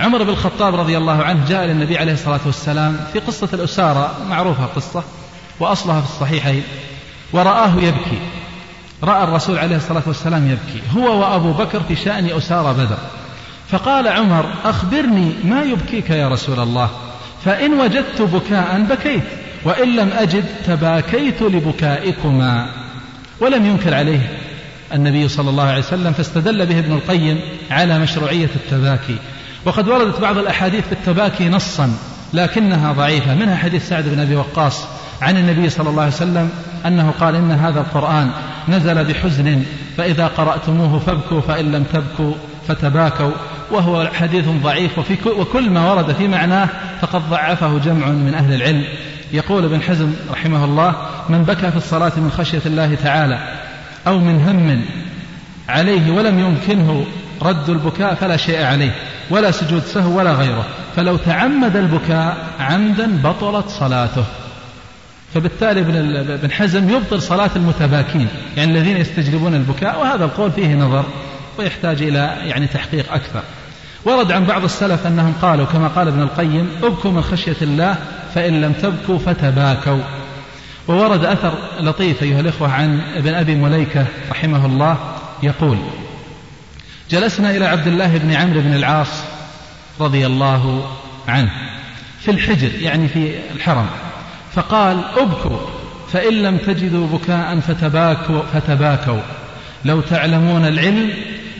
عمر بن الخطاب رضي الله عنه جاء للنبي عليه الصلاة والسلام في قصة الأسارى معروفة قصة وأصلها في الصحيحين ورآه يبكي. رأى الرسول عليه الصلاة والسلام يبكي هو وأبو بكر في شأن أسارى بدر. فقال عمر أخبرني ما يبكيك يا رسول الله؟ فإن وجدت بكاء بكيت وإن لم أجد تباكيت لبكائكما. ولم ينكر عليه النبي صلى الله عليه وسلم فاستدل به ابن القيم على مشروعية التباكي. وقد وردت بعض الأحاديث في التباكي نصا لكنها ضعيفة. منها حديث سعد بن أبي وقاص عن النبي صلى الله عليه وسلم أنه قال إن هذا القرآن نزل بحزن فإذا قرأتموه فابكوا فإن لم تبكوا. فتباكوا وهو حديث ضعيف وفي وكل ما ورد في معناه فقد ضعفه جمع من أهل العلم. يقول ابن حزم رحمه الله من بكى في الصلاة من خشية الله تعالى أو من هم عليه ولم يمكنه رد البكاء فلا شيء عليه ولا سجود سهو ولا غيره فلو تعمد البكاء عمدا بطلت صلاته. فبالتالي ابن حزم يبطل صلاة المتباكين يعني الذين يستجلبون البكاء وهذا القول فيه نظر. ويحتاج إلى يعني تحقيق أكثر. ورد عن بعض السلف أنهم قالوا كما قال ابن القيم ابكوا من خشية الله فإن لم تبكوا فتباكوا. وورد أثر لطيف أيها الإخوة عن ابن أبي مليكة رحمه الله يقول جلسنا إلى عبد الله بن عمرو بن العاص رضي الله عنه في الحجر يعني في الحرم فقال ابكوا فإن لم تجدوا بكاء فتباكوا, فتباكوا. لو تعلمون العلم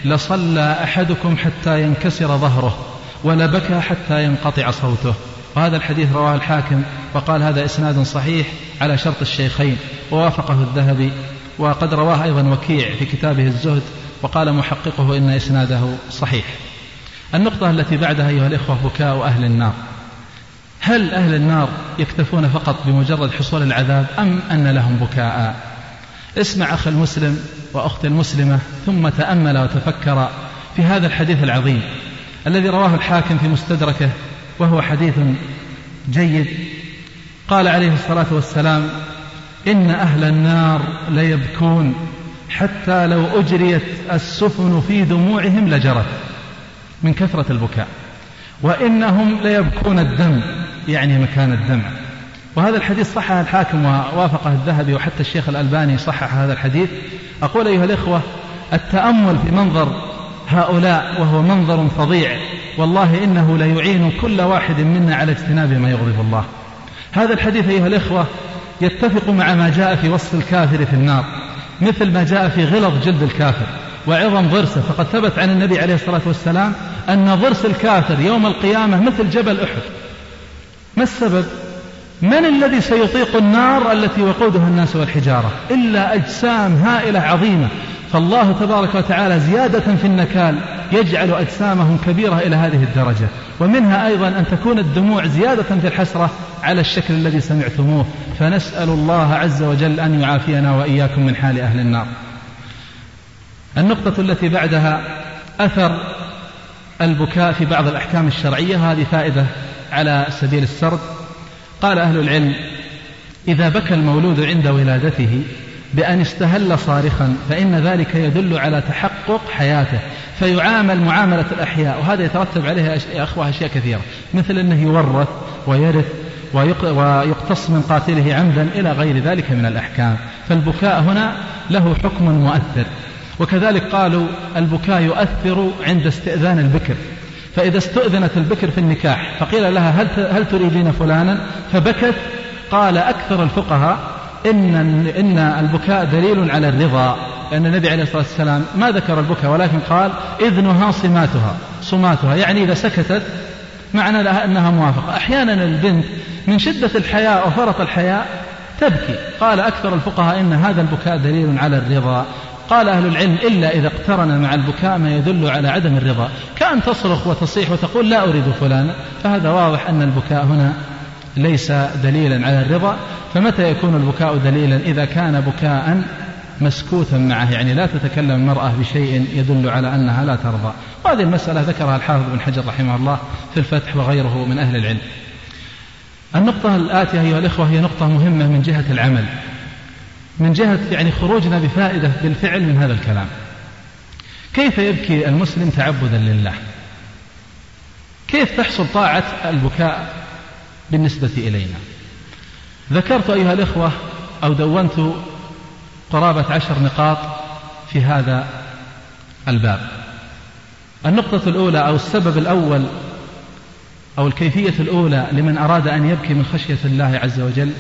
لصلى أحدكم حتى ينكسر ظهره ولبكى حتى ينقطع صوته. وهذا الحديث رواه الحاكم وقال هذا إسناد صحيح على شرط الشيخين ووافقه الذهبي وقد رواه أيضا وكيع في كتابه الزهد وقال محققه إن إسناده صحيح. النقطة التي بعدها أيها الإخوة بكاء أهل النار. هل أهل النار يكتفون فقط بمجرد حصول العذاب أم أن لهم بكاء؟ اسمع أخ المسلم وأخت المسلمة ثم تأمل وتفكر في هذا الحديث العظيم الذي رواه الحاكم في مستدركه وهو حديث جيد. قال عليه الصلاة والسلام إن أهل النار ليبكون حتى لو أجريت السفن في دموعهم لجرت من كثرة البكاء وإنهم ليبكون الدم. يعني مكان الدمع وهذا الحديث صحح الحاكم ووافقه الذهبي وحتى الشيخ الألباني صحح هذا الحديث. أقول أيها الإخوة التأمل في منظر هؤلاء وهو منظر فظيع. والله إنه ليعين كل واحد منا على اجتناب ما يغضب الله. هذا الحديث أيها الإخوة يتفق مع ما جاء في وصف الكافر في النار مثل ما جاء في غلظ جلد الكافر وعظم ضرسه. فقد ثبت عن النبي عليه الصلاة والسلام أن ضرس الكافر يوم القيامة مثل جبل أحد. ما السبب؟ من الذي سيطيق النار التي وقودها الناس والحجارة؟ إلا أجسام هائلة عظيمة. فالله تبارك وتعالى زيادة في النكال يجعل أجسامهم كبيرة إلى هذه الدرجة. ومنها أيضا أن تكون الدموع زيادة في الحسرة على الشكل الذي سمعتموه. فنسأل الله عز وجل أن يعافينا وإياكم من حال أهل النار. النقطة التي بعدها أثر البكاء في بعض الأحكام الشرعية. هذه فائدة على سبيل السرد. قال أهل العلم إذا بكى المولود عند ولادته بأن استهل صارخا فإن ذلك يدل على تحقق حياته فيعامل معاملة الأحياء وهذا يترتب عليه يا أخوة أشياء كثيرة مثل أنه يورث ويرث ويقتص من قاتله عمدا إلى غير ذلك من الأحكام فالبكاء هنا له حكم مؤثر وكذلك قالوا البكاء يؤثر عند استئذان البكر. فإذا استؤذنت البكر في النكاح فقيل لها هل هل تريدين فلانا؟ فبكت قال أكثر الفقهاء إن إن البكاء دليل على الرضا لأن النبي عليه الصلاة والسلام ما ذكر البكاء ولكن قال إذنها صماتها صماتها يعني إذا سكتت معنى لها أنها موافقة. أحيانا البنت من شدة الحياء وفرط الحياء تبكي. قال أكثر الفقهاء إن هذا البكاء دليل على الرضا. قال أهل العلم إلا إذا اقترن مع البكاء ما يدل على عدم الرضا. كأن تصرخ وتصيح وتقول لا أريد فلانا. فهذا واضح أن البكاء هنا ليس دليلا على الرضا. فمتى يكون البكاء دليلا؟ إذا كان بكاء مسكوتا معه. يعني لا تتكلم المرأة بشيء يدل على أنها لا ترضى. وهذه المسألة ذكرها الحافظ بن حجر رحمه الله في الفتح وغيره من أهل العلم. النقطة الآتية أيها الإخوة هي نقطة مهمة من جهة العمل. من جهة يعني خروجنا بفائدة بالفعل من هذا الكلام. كيف يبكي المسلم تعبدا لله؟ كيف تحصل طاعة البكاء بالنسبة إلينا؟ ذكرت أيها الإخوة أو دونت قرابة عشر نقاط في هذا الباب. النقطة الأولى أو السبب الأول أو الكيفية الأولى لمن أراد أن يبكي من خشية الله عز وجل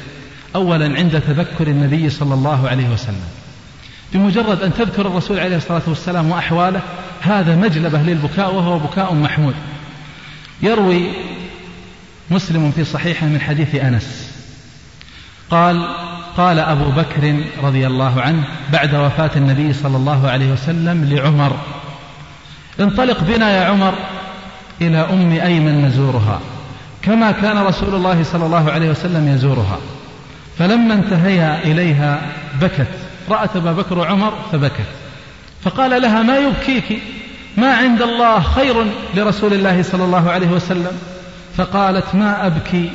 أولا عند تذكر النبي صلى الله عليه وسلم. بمجرد أن تذكر الرسول عليه الصلاة والسلام وأحواله هذا مجلبة للبكاء وهو بكاء محمود. يروي مسلم في صحيحه من حديث أنس. قال قال أبو بكر رضي الله عنه بعد وفاة النبي صلى الله عليه وسلم لعمر انطلق بنا يا عمر إلى أم أيمن نزورها كما كان رسول الله صلى الله عليه وسلم يزورها. فلما انتهيا إليها بكت. رأت أبا بكر وعمر فبكت. فقال لها ما يبكيك؟ ما عند الله خير لرسول الله صلى الله عليه وسلم؟ فقالت ما أبكي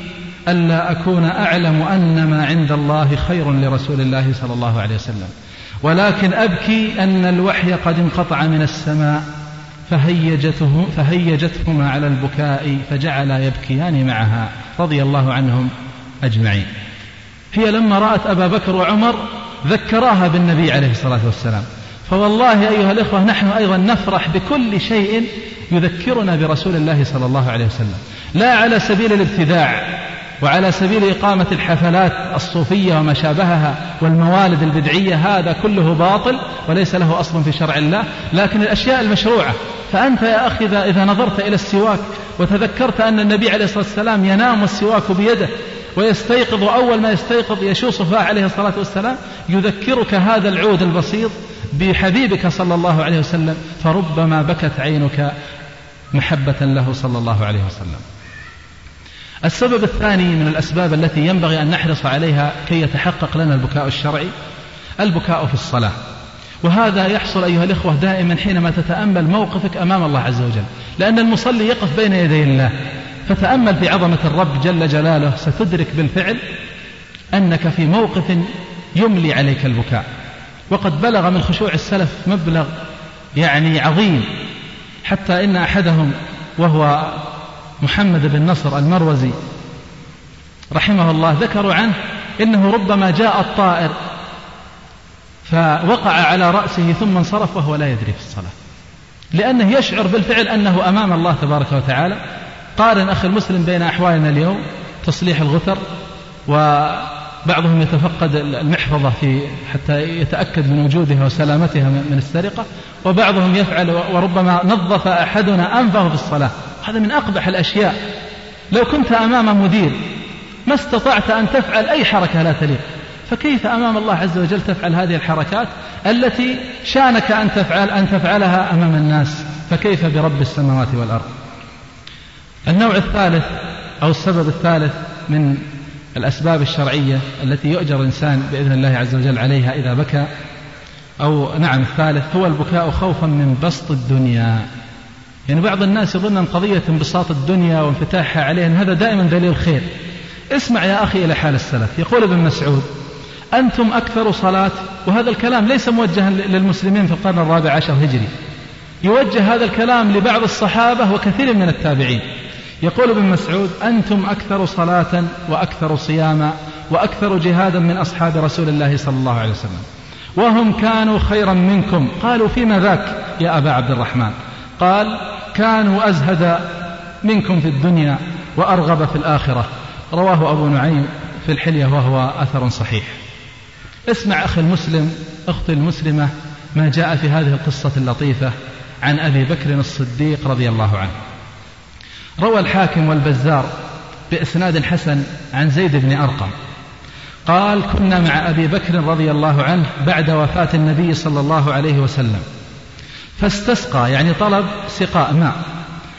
ألا أكون أعلم أن ما عند الله خير لرسول الله صلى الله عليه وسلم. ولكن أبكي أن الوحي قد انقطع من السماء فهيجته فهيجتهما على البكاء فجعلا يبكيان معها رضي الله عنهم أجمعين. هي لما رأت أبا بكر وعمر ذكراها بالنبي عليه الصلاة والسلام. فوالله أيها الإخوة نحن أيضا نفرح بكل شيء يذكرنا برسول الله صلى الله عليه وسلم. لا على سبيل الابتداع وعلى سبيل إقامة الحفلات الصوفية وما شابهها والموالد البدعية هذا كله باطل وليس له أصل في شرع الله. لكن الأشياء المشروعة فأنت يا أخي إذا, نظرت إلى السواك وتذكرت أن النبي عليه الصلاة والسلام ينام والسواك بيده ويستيقظ أول ما يستيقظ يشوص فاه عليه الصلاة والسلام يذكرك هذا العود البسيط بحبيبك صلى الله عليه وسلم فربما بكت عينك محبة له صلى الله عليه وسلم. السبب الثاني من الأسباب التي ينبغي أن نحرص عليها كي يتحقق لنا البكاء الشرعي البكاء في الصلاة. وهذا يحصل أيها الإخوة دائما حينما تتأمل موقفك أمام الله عز وجل لأن المصلي يقف بين يدي الله. فتأمل في عظمة الرب جل جلاله ستدرك بالفعل أنك في موقف يملي عليك البكاء. وقد بلغ من خشوع السلف مبلغ يعني عظيم حتى إن أحدهم وهو محمد بن نصر المروزي رحمه الله ذكروا عنه إنه ربما جاء الطائر فوقع على رأسه ثم انصرف وهو لا يدري في الصلاة لأنه يشعر بالفعل أنه أمام الله تبارك وتعالى. قارن أخي المسلم بين أحوالنا اليوم تصليح الغثر وبعضهم يتفقد المحفظة في حتى يتأكد من وجودها وسلامتها من السرقة وبعضهم يفعل وربما نظف أحدنا أنفه في الصلاة. هذا من أقبح الأشياء. لو كنت أمام مدير ما استطعت أن تفعل أي حركة لا تليق. فكيف أمام الله عز وجل تفعل هذه الحركات التي شانك أن تفعل أن تفعلها أمام الناس؟ فكيف برب السماوات والأرض؟ النوع الثالث أو السبب الثالث من الأسباب الشرعية التي يؤجر الإنسان بإذن الله عز وجل عليها إذا بكى أو نعم الثالث هو البكاء خوفا من بسط الدنيا. يعني بعض الناس يظن أن قضية انبساط الدنيا وانفتاحها عليه أن هذا دائما دليل خير. اسمع يا أخي إلى حال السلف. يقول ابن مسعود أنتم أكثر صلاة وهذا الكلام ليس موجها للمسلمين في القرن الرابع عشر هجري يوجه هذا الكلام لبعض الصحابة وكثير من التابعين. يقول ابن مسعود أنتم أكثر صلاة وأكثر صياما وأكثر جهادا من أصحاب رسول الله صلى الله عليه وسلم. وهم كانوا خيرا منكم. قالوا فيما ذاك يا أبا عبد الرحمن؟ قال كانوا أزهد منكم في الدنيا وأرغب في الآخرة. رواه أبو نعيم في الحلية وهو أثر صحيح. اسمع أخي المسلم أختي المسلمة ما جاء في هذه القصة اللطيفة عن أبي بكر الصديق رضي الله عنه. روى الحاكم والبزار بإسناد حسن عن زيد بن أرقم. قال كنا مع أبي بكر رضي الله عنه بعد وفاة النبي صلى الله عليه وسلم. فاستسقى يعني طلب سقاء ماء.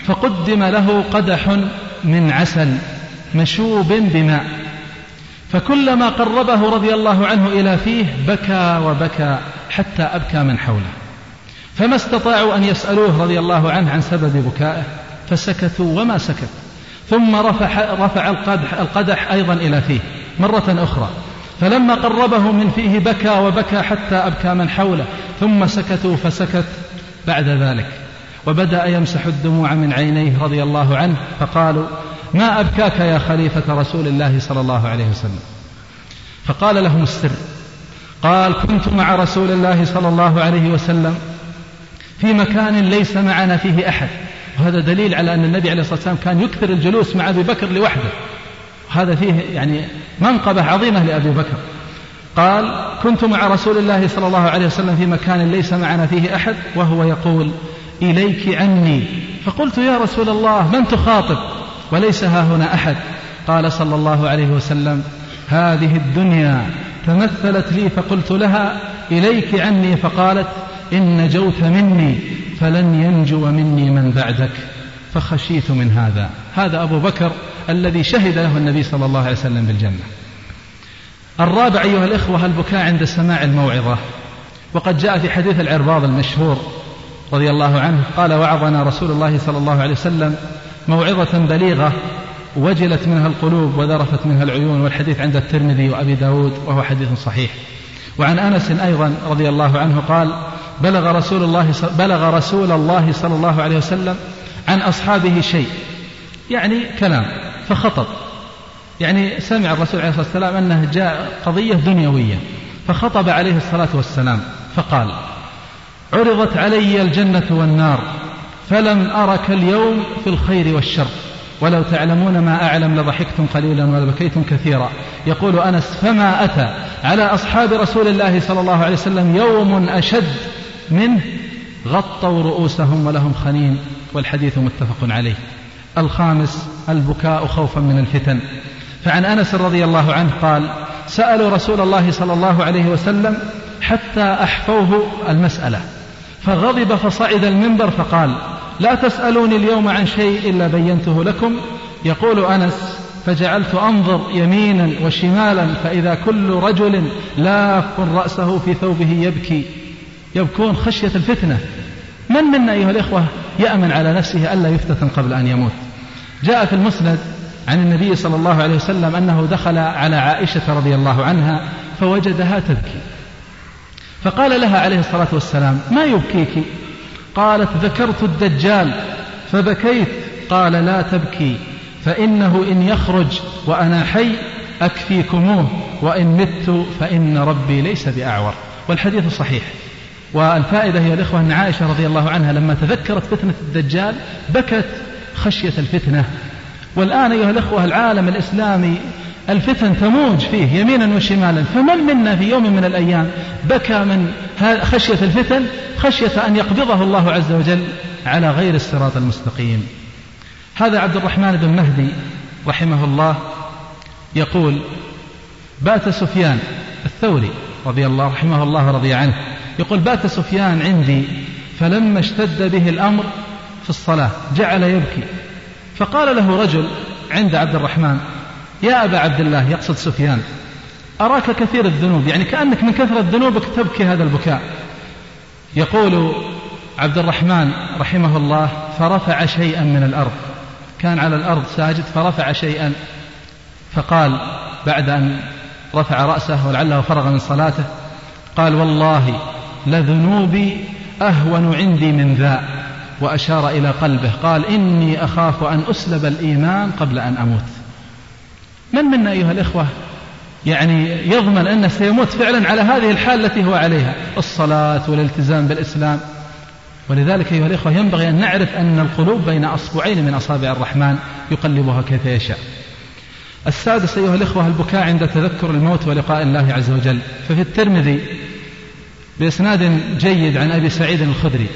فقدم له قدح من عسل مشوب بماء. فكلما قربه رضي الله عنه إلى فيه بكى وبكى حتى أبكى من حوله. فما استطاعوا أن يسألوه رضي الله عنه عن سبب بكائه فسكتوا وما سكت. ثم رفع, رفع القدح, القدح أيضا إلى فيه مرة أخرى. فلما قربه من فيه بكى وبكى حتى أبكى من حوله. ثم سكتوا فسكت بعد ذلك. وبدأ يمسح الدموع من عينيه رضي الله عنه. فقالوا ما أبكاك يا خليفة رسول الله صلى الله عليه وسلم؟ فقال لهم السر. قال كنت مع رسول الله صلى الله عليه وسلم في مكان ليس معنا فيه أحد. وهذا دليل على أن النبي عليه الصلاة والسلام كان يكثر الجلوس مع أبي بكر لوحده. هذا فيه يعني منقبة عظيمة لأبي بكر. قال كنت مع رسول الله صلى الله عليه وسلم في مكان ليس معنا فيه أحد وهو يقول إليك عني فقلت يا رسول الله من تخاطب؟ وليس ها هنا أحد قال صلى الله عليه وسلم هذه الدنيا تمثلت لي فقلت لها إليك عني فقالت إن نجوت مني فلن ينجو مني من بعدك فخشيت من هذا. هذا أبو بكر الذي شهد له النبي صلى الله عليه وسلم بالجنة. الرابع أيها الإخوة البكاء عند سماع الموعظة. وقد جاء في حديث العرباض المشهور رضي الله عنه قال وعظنا رسول الله صلى الله عليه وسلم موعظة بليغة وجلت منها القلوب وذرفت منها العيون والحديث عند الترمذي وأبي داود وهو حديث صحيح. وعن أنس أيضا رضي الله عنه قال بلغ رسول الله بلغ رسول الله صلى الله عليه وسلم عن أصحابه شيء. يعني كلام فخطب. يعني سمع الرسول عليه الصلاة والسلام أنه جاء قضية دنيوية. فخطب عليه الصلاة والسلام فقال عرضت علي الجنة والنار فلم أرك اليوم في الخير والشر. ولو تعلمون ما أعلم لضحكتم قليلا ولبكيتم كثيرا. يقول أنس فما أتى على أصحاب رسول الله صلى الله عليه وسلم يوم أشد منه غطوا رؤوسهم ولهم خنين والحديث متفق عليه. الخامس البكاء خوفا من الفتن. فعن أنس رضي الله عنه قال سألوا رسول الله صلى الله عليه وسلم حتى أحفوه المسألة. فغضب فصعد المنبر فقال لا تسألوني اليوم عن شيء إلا بينته لكم. يقول أنس فجعلت أنظر يمينا وشمالا فإذا كل رجل لاف رأسه في ثوبه يبكي. يبكون خشية الفتنة. من منا أيها الإخوة يأمن على نفسه ألا يفتتن قبل أن يموت؟ جاء في المسند عن النبي صلى الله عليه وسلم أنه دخل على عائشة رضي الله عنها فوجدها تبكي. فقال لها عليه الصلاة والسلام ما يبكيك؟ قالت ذكرت الدجال. فبكيت؟ قال لا تبكي فإنه إن يخرج وأنا حي أكفيكموه وإن مت فإن ربي ليس بأعور. والحديث صحيح. والفائدة هي الإخوة أن عائشة رضي الله عنها لما تذكرت فتنة الدجال بكت خشية الفتنة. والآن أيها الأخوة العالم الإسلامي الفتن تموج فيه يمينا وشمالا. فمن منا في يوم من الأيام بكى من خشية الفتن؟ خشية أن يقبضه الله عز وجل على غير الصراط المستقيم. هذا عبد الرحمن بن مهدي رحمه الله يقول بات سفيان الثوري رضي الله رحمه الله رضي عنه يقول بات سفيان عندي فلما اشتد به الأمر في الصلاة جعل يبكي. فقال له رجل عند عبد الرحمن يا أبا عبد الله يقصد سفيان أراك كثير الذنوب يعني كأنك من كثرة ذنوبك تبكي هذا البكاء. يقول عبد الرحمن رحمه الله فرفع شيئا من الأرض. كان على الأرض ساجد فرفع شيئا فقال بعد أن رفع رأسه ولعله فرغ من صلاته قال والله لذنوبي أهون عندي من ذا وأشار إلى قلبه قال إني أخاف أن أسلب الإيمان قبل أن أموت. من منا أيها الإخوة؟ يعني يضمن أنه سيموت فعلا على هذه الحال التي هو عليها الصلاة والالتزام بالإسلام. ولذلك أيها الإخوة ينبغي أن نعرف أن القلوب بين أصبعين من أصابع الرحمن يقلبها كيف يشاء. السادس أيها الإخوة البكاء عند تذكر الموت ولقاء الله عز وجل. ففي الترمذي بإسناد جيد عن أبي سعيد الخدري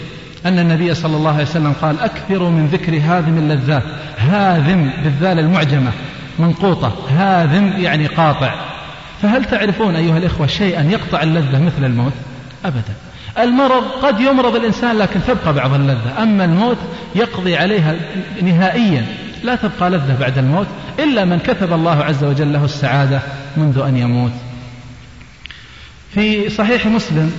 أن النبي صلى الله عليه وسلم قال أكثروا من ذكر هاذم اللذات. هاذم بالذال المعجمة منقوطة. هاذم يعني قاطع. فهل تعرفون أيها الإخوة شيئا يقطع اللذة مثل الموت؟ أبدا. المرض قد يمرض الإنسان لكن تبقى بعض اللذة. أما الموت يقضي عليها نهائيا. لا تبقى لذة بعد الموت إلا من كتب الله عز وجل له السعادة منذ أن يموت. في صحيح مسلم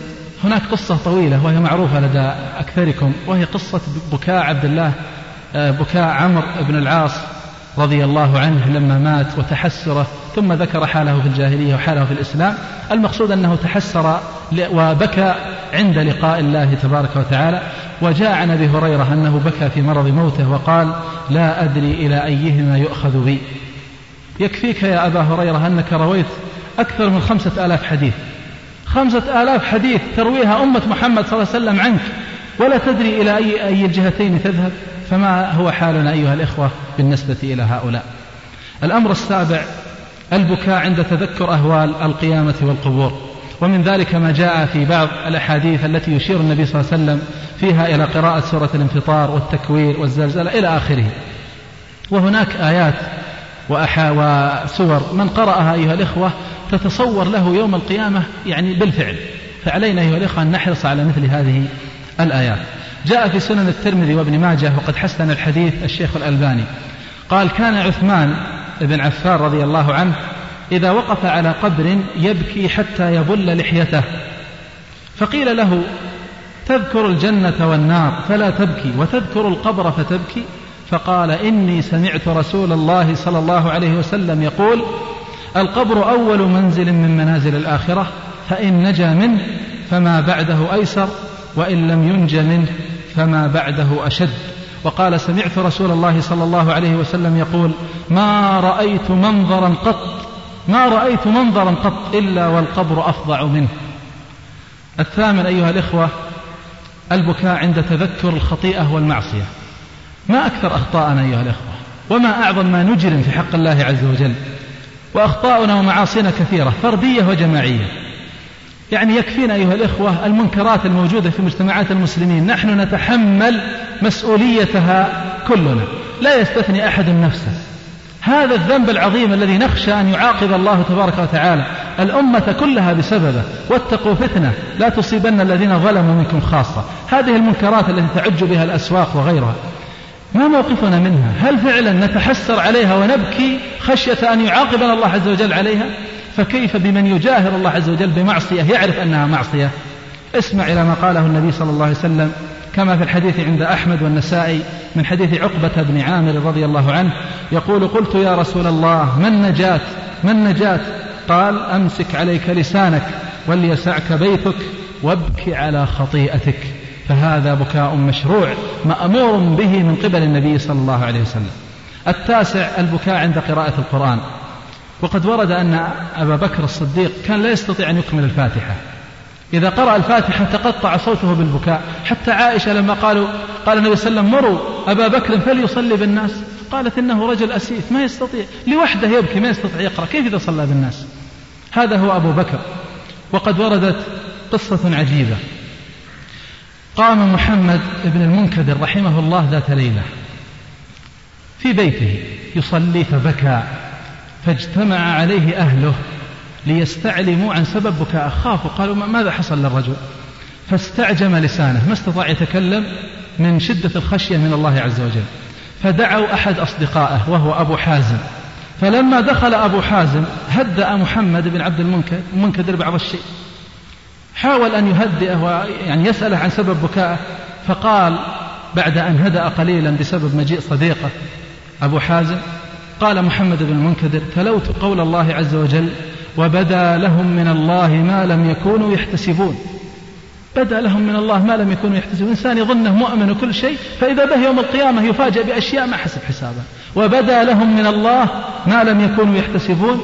هناك قصة طويلة وهي معروفة لدى أكثركم وهي قصة بكاء عبد الله آه، بكاء عمرو بن العاص رضي الله عنه لما مات وتحسره ثم ذكر حاله في الجاهلية وحاله في الإسلام. المقصود أنه تحسر وبكى عند لقاء الله تبارك وتعالى. وجاء عن أبي هريرة أنه بكى في مرض موته وقال لا أدري إلى أيهما يؤخذ بي. يكفيك يا أبا هريرة أنك رويت أكثر من خمسة آلاف حديث. خمسة آلاف حديث ترويها أمة محمد صلى الله عليه وسلم عنك ولا تدري إلى أي, أي الجهتين تذهب فما هو حالنا أيها الإخوة بالنسبة إلى هؤلاء. الأمر السابع البكاء عند تذكر أهوال القيامة والقبور ومن ذلك ما جاء في بعض الأحاديث التي يشير النبي صلى الله عليه وسلم فيها إلى قراءة سورة الانفطار والتكوير والزلزلة إلى آخره. وهناك آيات وأحا وسور من قرأها أيها الإخوة تتصور له يوم القيامة يعني بالفعل. فعلينا أيها الإخوة أن نحرص على مثل هذه الآيات. جاء في سنن الترمذي وابن ماجه وقد حسن الحديث الشيخ الألباني. قال كان عثمان بن عفان رضي الله عنه إذا وقف على قبر يبكي حتى يبل لحيته. فقيل له تذكر الجنة والنار فلا تبكي وتذكر القبر فتبكي؟ فقال إني سمعت رسول الله صلى الله عليه وسلم يقول القبر أول منزل من منازل الآخرة فإن نجا منه فما بعده أيسر وإن لم ينج منه فما بعده أشد. وقال سمعت رسول الله صلى الله عليه وسلم يقول ما رأيت منظرا قط ما رأيت منظرا قط إلا والقبر أفظع منه. الثامن أيها الإخوة البكاء عند تذكر الخطيئة والمعصية. ما أكثر أخطاءنا أيها الإخوة وما أعظم ما نجرم في حق الله عز وجل. وأخطاؤنا ومعاصينا كثيرة فردية وجماعية. يعني يكفينا أيها الإخوة المنكرات الموجودة في مجتمعات المسلمين نحن نتحمل مسؤوليتها كلنا لا يستثني أحد نفسه. هذا الذنب العظيم الذي نخشى أن يعاقب الله تبارك وتعالى. الأمة كلها بسببه واتقوا فتنة لا تصيبن الذين ظلموا منكم خاصة. هذه المنكرات التي تعج بها الأسواق وغيرها. ما موقفنا منها؟ هل فعلا نتحسر عليها ونبكي خشية أن يعاقبنا الله عز وجل عليها؟ فكيف بمن يجاهر الله عز وجل بمعصية؟ يعرف أنها معصية. اسمع إلى ما قاله النبي صلى الله عليه وسلم كما في الحديث عند أحمد والنسائي من حديث عقبة بن عامر رضي الله عنه يقول قلت يا رسول الله من نجاة؟ من نجاة؟ قال أمسك عليك لسانك وليسعك بيتك وابك على خطيئتك. فهذا بكاء مشروع مأمور به من قبل النبي صلى الله عليه وسلم. التاسع البكاء عند قراءة القرآن. وقد ورد أن أبا بكر الصديق كان لا يستطيع أن يكمل الفاتحة. إذا قرأ الفاتحة تقطع صوته بالبكاء. حتى عائشة لما قالوا قال النبي صلى الله عليه وسلم مروا أبا بكر فليصلي بالناس. قالت إنه رجل أسيف ما يستطيع. لوحده يبكي ما يستطيع يقرأ. كيف إذا صلى بالناس؟ هذا هو أبو بكر. وقد وردت قصة عجيبة. قام محمد بن المنكدر رحمه الله ذات ليلة في بيته يصلي فبكى فاجتمع عليه أهله ليستعلموا عن سبب بكاءه خافوا قالوا ماذا حصل للرجل؟ فاستعجم لسانه ما استطاع يتكلم من شدة الخشية من الله عز وجل. فدعوا أحد أصدقائه وهو أبو حازم. فلما دخل أبو حازم هدأ محمد بن عبد المنكدر بعض الشيء. حاول أن يهدئه ويعني يسأله عن سبب بكائه فقال بعد أن هدأ قليلا بسبب مجيء صديقه أبو حازم قال محمد بن المنكدر تلوت قول الله عز وجل وبدا لهم من الله ما لم يكونوا يحتسبون. بدا لهم من الله ما لم يكونوا يحتسبون. إنسان يظنه مؤمن وكل شيء فإذا به يوم القيامة يفاجأ بأشياء ما حسب حسابه. وبدا لهم من الله ما لم يكونوا يحتسبون.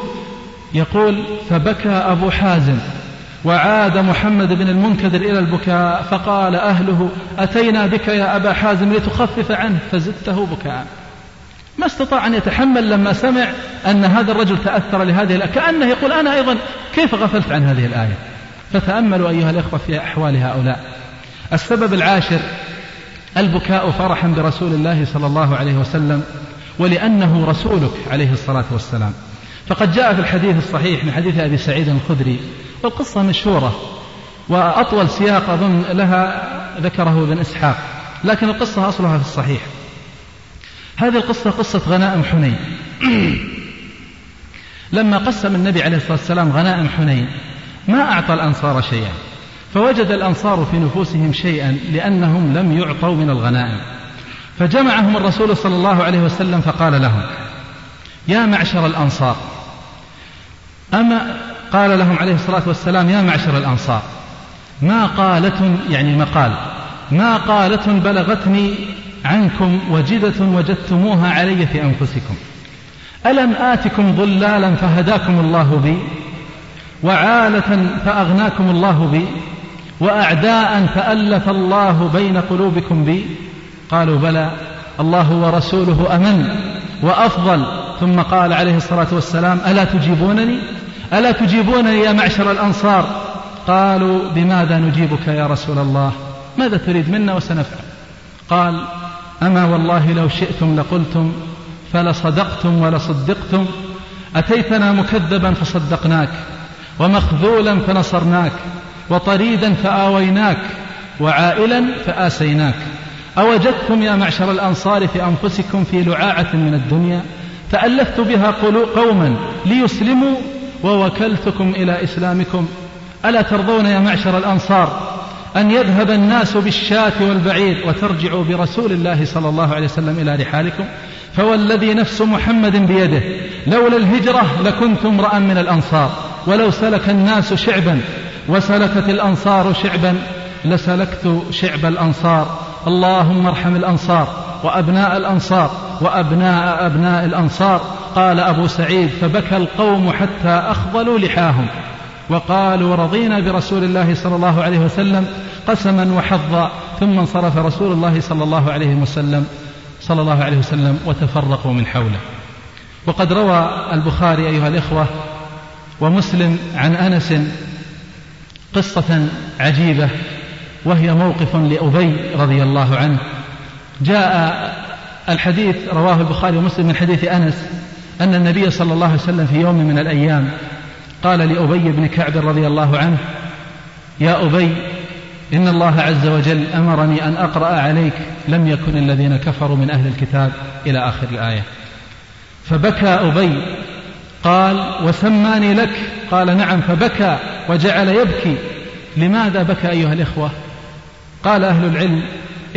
يقول فبكى أبو حازم. وعاد محمد بن المنكدر إلى البكاء فقال أهله أتينا بك يا أبا حازم لتخفف عنه فزدته بكاء. ما استطاع أن يتحمل لما سمع أن هذا الرجل تأثر لهذه الآية كأنه يقول أنا أيضا كيف غفلت عن هذه الآية؟ فتأملوا أيها الإخوة في أحوال هؤلاء. السبب العاشر البكاء فرحا برسول الله صلى الله عليه وسلم ولأنه رسولك عليه الصلاة والسلام. فقد جاء في الحديث الصحيح من حديث أبي سعيد الخدري والقصة مشهورة وأطول سياق أظن لها ذكره ابن إسحاق لكن القصة أصلها في الصحيح. هذه القصة قصة غنائم حنين. لما قسم النبي عليه الصلاة والسلام غنائم حنين ما أعطى الأنصار شيئا فوجد الأنصار في نفوسهم شيئا لأنهم لم يعطوا من الغنائم. فجمعهم الرسول صلى الله عليه وسلم فقال لهم يا معشر الأنصار أما قال لهم عليه الصلاة والسلام يا معشر الأنصار ما قالة يعني مقال ما قالة بلغتني عنكم وجدة وجدتموها علي في أنفسكم ألم آتكم ضلالا فهداكم الله بي وعالة فأغناكم الله بي وأعداء فألف الله بين قلوبكم بي؟ قالوا بلى الله ورسوله أمن وأفضل. ثم قال عليه الصلاة والسلام ألا تجيبونني؟ ألا تجيبونني يا معشر الأنصار؟ قالوا بماذا نجيبك يا رسول الله؟ ماذا تريد منا وسنفعل؟ قال أما والله لو شئتم لقلتم فلصدقتم ولصدقتم. أتيتنا مكذبا فصدقناك ومخذولا فنصرناك وطريدا فآويناك وعائلا فآسيناك. أوجدتم يا معشر الأنصار في أنفسكم في لعاعة من الدنيا فألفت بها قوما ليسلموا ووكلتكم إلى إسلامكم. ألا ترضون يا معشر الأنصار أن يذهب الناس بالشاة والبعير وترجعوا برسول الله صلى الله عليه وسلم إلى رحالكم؟ فوالذي نفس محمد بيده لولا الهجرة لكنت امرأ من الأنصار. ولو سلك الناس شعبا وسلكت الأنصار شعبا لسلكت شعب الأنصار. اللهم ارحم الأنصار وأبناء الأنصار وأبناء أبناء الأنصار. قال أبو سعيد فبكى القوم حتى أخضلوا لحاهم. وقالوا رضينا برسول الله صلى الله عليه وسلم قسما وحظا. ثم انصرف رسول الله صلى الله عليه وسلم صلى الله عليه وسلم وتفرقوا من حوله. وقد روى البخاري أيها الإخوة ومسلم عن أنس قصة عجيبة وهي موقف لأبي رضي الله عنه. جاء الحديث رواه البخاري ومسلم من حديث أنس أن النبي صلى الله عليه وسلم في يوم من الأيام قال لأبي بن كعب رضي الله عنه يا أبي إن الله عز وجل أمرني أن أقرأ عليك لم يكن الذين كفروا من أهل الكتاب إلى آخر الآية. فبكى أبي قال وسماني لك؟ قال نعم. فبكى وجعل يبكي لماذا بكى أيها الإخوة؟ قال أهل العلم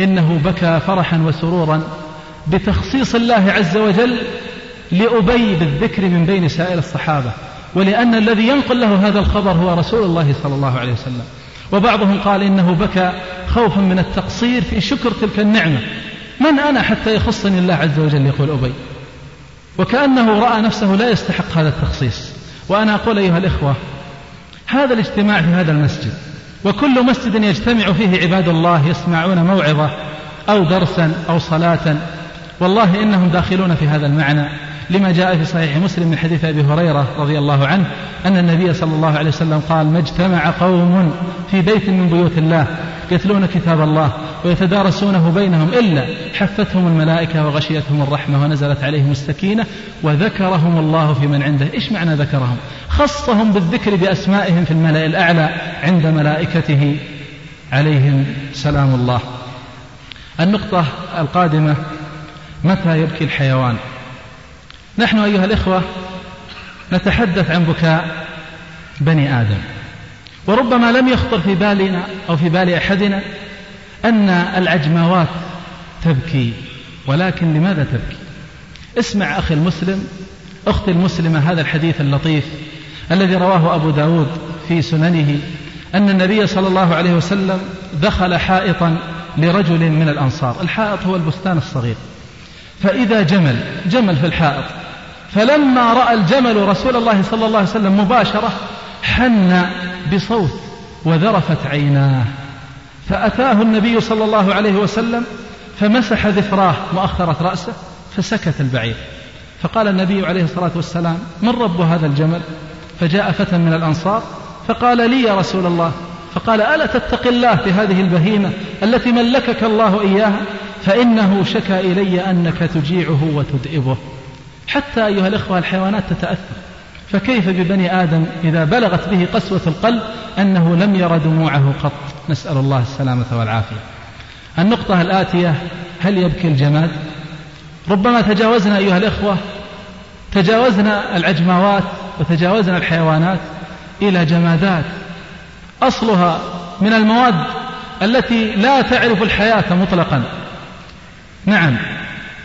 إنه بكى فرحا وسرورا بتخصيص الله عز وجل لأبي بالذكر من بين سائر الصحابة ولأن الذي ينقل له هذا الخبر هو رسول الله صلى الله عليه وسلم. وبعضهم قال إنه بكى خوفا من التقصير في شكر تلك النعمة. من أنا حتى يخصني الله عز وجل؟ يقول أبي. وكأنه رأى نفسه لا يستحق هذا التخصيص. وأنا أقول أيها الإخوة هذا الاجتماع في هذا المسجد وكل مسجد يجتمع فيه عباد الله يسمعون موعظة أو درسا أو صلاة والله إنهم داخلون في هذا المعنى. لما جاء في صحيح مسلم من حديث أبي هريرة رضي الله عنه أن النبي صلى الله عليه وسلم قال ما اجتمع قوم في بيت من بيوت الله يتلون كتاب الله ويتدارسونه بينهم إلا حفتهم الملائكة وغشيتهم الرحمة ونزلت عليهم السكينة وذكرهم الله في من عنده. إيش معنى ذكرهم؟ خصهم بالذكر بأسمائهم في الملأ الأعلى عند ملائكته عليهم سلام الله. النقطة القادمة متى يبكي الحيوان؟ نحن أيها الإخوة نتحدث عن بكاء بني آدم. وربما لم يخطر في بالنا أو في بال أحدنا أن العجماوات تبكي ولكن لماذا تبكي؟ اسمع أخي المسلم أختي المسلمة هذا الحديث اللطيف الذي رواه أبو داود في سننه أن النبي صلى الله عليه وسلم دخل حائطا لرجل من الأنصار. الحائط هو البستان الصغير. فإذا جمل جمل في الحائط. فلما رأى الجمل رسول الله صلى الله عليه وسلم مباشرة حن بصوت وذرفت عيناه. فأتاه النبي صلى الله عليه وسلم فمسح ذفراه مؤخرة رأسه فسكت البعير. فقال النبي عليه الصلاة والسلام من رب هذا الجمل؟ فجاء فتى من الأنصار فقال لي يا رسول الله فقال ألا تتق الله في هذه البهيمة التي ملكك الله إياها؟ فإنه شكى إلي أنك تجيعه وتدئبه. حتى أيها الإخوة الحيوانات تتأثر. فكيف ببني آدم إذا بلغت به قسوة القلب أنه لم ير دموعه قط؟ نسأل الله السلامة والعافية. النقطة الآتية هل يبكي الجماد؟ ربما تجاوزنا أيها الإخوة تجاوزنا العجماوات وتجاوزنا الحيوانات إلى جمادات. أصلها من المواد التي لا تعرف الحياة مطلقا. نعم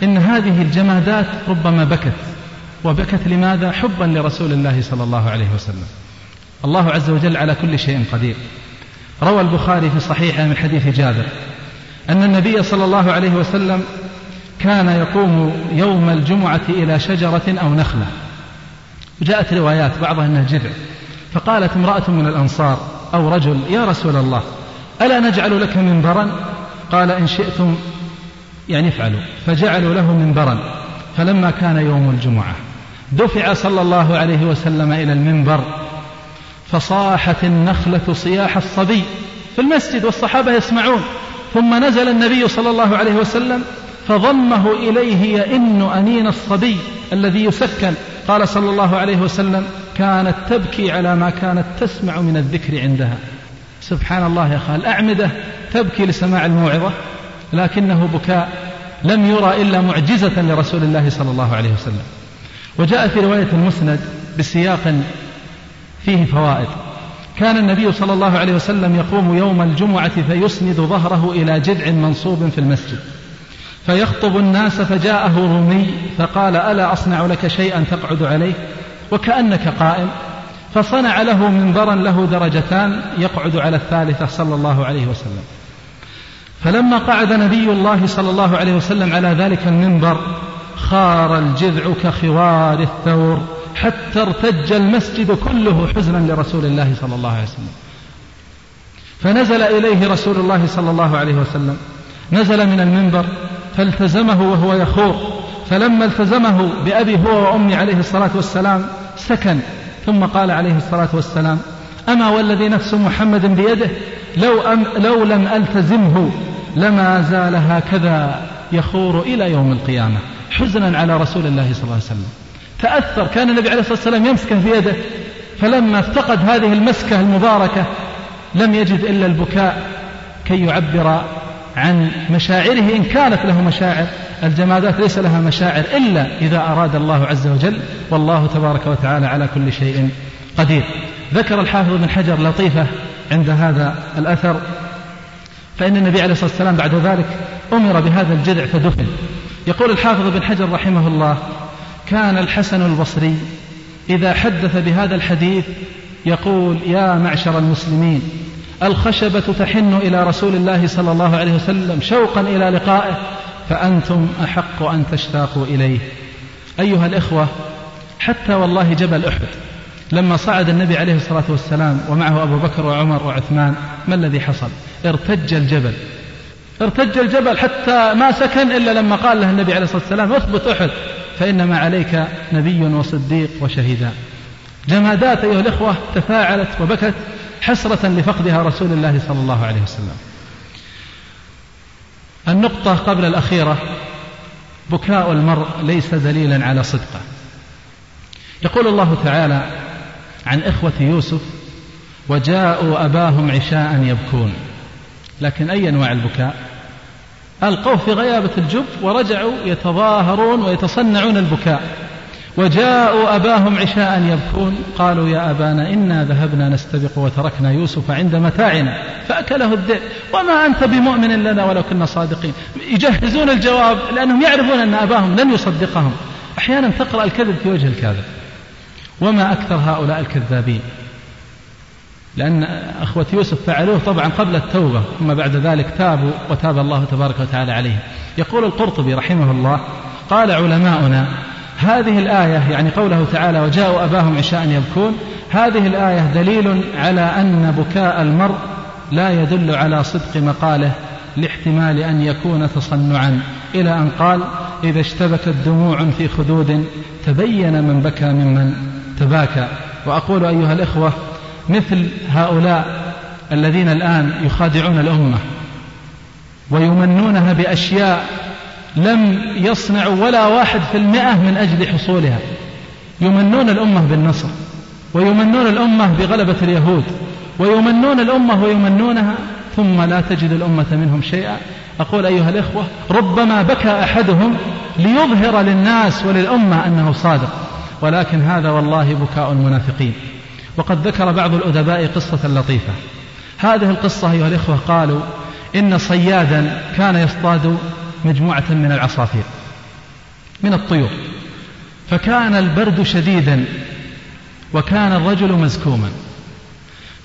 إن هذه الجمادات ربما بكت. وبكت لماذا؟ حبا لرسول الله صلى الله عليه وسلم. الله عز وجل على كل شيء قدير. روى البخاري في صحيحه من حديث جابر أن النبي صلى الله عليه وسلم كان يقوم يوم الجمعة إلى شجرة أو نخلة. وجاءت روايات بعضها أنها جذع. فقالت امرأة من الأنصار أو رجل يا رسول الله ألا نجعل لك منبرا؟ قال إن شئتم يعني افعلوا فجعلوا له منبرا. فلما كان يوم الجمعة دفع صلى الله عليه وسلم إلى المنبر فصاحت النخلة صياح الصبي في المسجد والصحابة يسمعون. ثم نزل النبي صلى الله عليه وسلم فضمه إليه يئن أنين الصبي الذي يسكن. قال صلى الله عليه وسلم كانت تبكي على ما كانت تسمع من الذكر عندها. سبحان الله يا خال الأعمدة تبكي لسماع الموعظة. لكنه بكاء لم يرى إلا معجزة لرسول الله صلى الله عليه وسلم. وجاء في رواية المسند بسياق فيه فوائد. كان النبي صلى الله عليه وسلم يقوم يوم الجمعة فيسند ظهره إلى جذع منصوب في المسجد. فيخطب الناس فجاءه رومي فقال ألا أصنع لك شيئا تقعد عليه؟ وكأنك قائم. فصنع له منبرا له درجتان يقعد على الثالثة صلى الله عليه وسلم. فلما قعد نبي الله صلى الله عليه وسلم على ذلك المنبر خار الجذع كخوار الثور حتى ارتج المسجد كله حزنا لرسول الله صلى الله عليه وسلم. فنزل إليه رسول الله صلى الله عليه وسلم. نزل من المنبر فالتزمه وهو يخور. فلما التزمه بأبي هو وأمي عليه الصلاة والسلام سكن. ثم قال عليه الصلاة والسلام أما والذي نفس محمد بيده لو, أم لو لم ألتزمه لما زال هكذا يخور إلى يوم القيامة حزنا على رسول الله صلى الله عليه وسلم. تأثر كان النبي عليه الصلاة والسلام يمسكه في يده. فلما افتقد هذه المسكة المباركة لم يجد إلا البكاء كي يعبر عن مشاعره إن كانت له مشاعر. الجمادات ليس لها مشاعر إلا إذا أراد الله عز وجل والله تبارك وتعالى على كل شيء قدير. ذكر الحافظ بن حجر لطيفة عند هذا الأثر. فإن النبي عليه الصلاة والسلام بعد ذلك أمر بهذا الجذع فدفن. يقول الحافظ بن حجر رحمه الله كان الحسن البصري إذا حدث بهذا الحديث يقول يا معشر المسلمين الخشبة تحن إلى رسول الله صلى الله عليه وسلم شوقا إلى لقائه فأنتم أحق أن تشتاقوا إليه. أيها الإخوة حتى والله جبل أحد لما صعد النبي عليه الصلاة والسلام ومعه أبو بكر وعمر وعثمان ما الذي حصل؟ ارتج الجبل. ارتج الجبل حتى ما سكن إلا لما قال له النبي عليه الصلاة والسلام اثبت أحد فإنما عليك نبي وصديق وشهيدان جمادات أيها الإخوة تفاعلت وبكت حسرة لفقدها رسول الله صلى الله عليه وسلم. النقطة قبل الأخيرة بكاء المرء ليس دليلا على صدقه. يقول الله تعالى عن إخوة يوسف وجاءوا أباهم عشاء يبكون. لكن أي أنواع البكاء؟ ألقوه في غيابة الجب ورجعوا يتظاهرون ويتصنعون البكاء. وجاءوا أباهم عشاء يبكون قالوا يا أبانا إنا ذهبنا نستبق وتركنا يوسف عند متاعنا فأكله الذئب. وما أنت بمؤمن لنا ولو كنا صادقين. يجهزون الجواب لأنهم يعرفون أن أباهم لن يصدقهم. أحيانا تقرأ الكذب في وجه الكاذب. وما أكثر هؤلاء الكذابين. لأن أخوة يوسف فعلوه طبعا قبل التوبة ثم بعد ذلك تابوا وتاب الله تبارك وتعالى عليهم. يقول القرطبي رحمه الله قال علماؤنا هذه الآية يعني قوله تعالى وجاءوا أباهم عشاء يبكون هذه الآية دليل على أن بكاء المرء لا يدل على صدق مقاله لاحتمال أن يكون تصنعا. إلى أن قال إذا اشتبكت دموع في خدود تبين من بكى ممن تباكى. وأقول أيها الإخوة مثل هؤلاء الذين الآن يخادعون الأمة ويمنونها بأشياء لم يصنعوا ولا واحد في المئة من أجل حصولها. يمنون الأمة بالنصر ويمنون الأمة بغلبة اليهود ويمنون الأمة ويمنونها ثم لا تجد الأمة منهم شيئا. أقول أيها الإخوة ربما بكى أحدهم ليظهر للناس وللأمة أنه صادق. ولكن هذا والله بكاء المنافقين. وقد ذكر بعض الأدباء قصة لطيفة. هذه القصة أيها الإخوة قالوا إن صيادا كان يصطاد مجموعة من العصافير من الطيور. فكان البرد شديدا وكان الرجل مزكوما.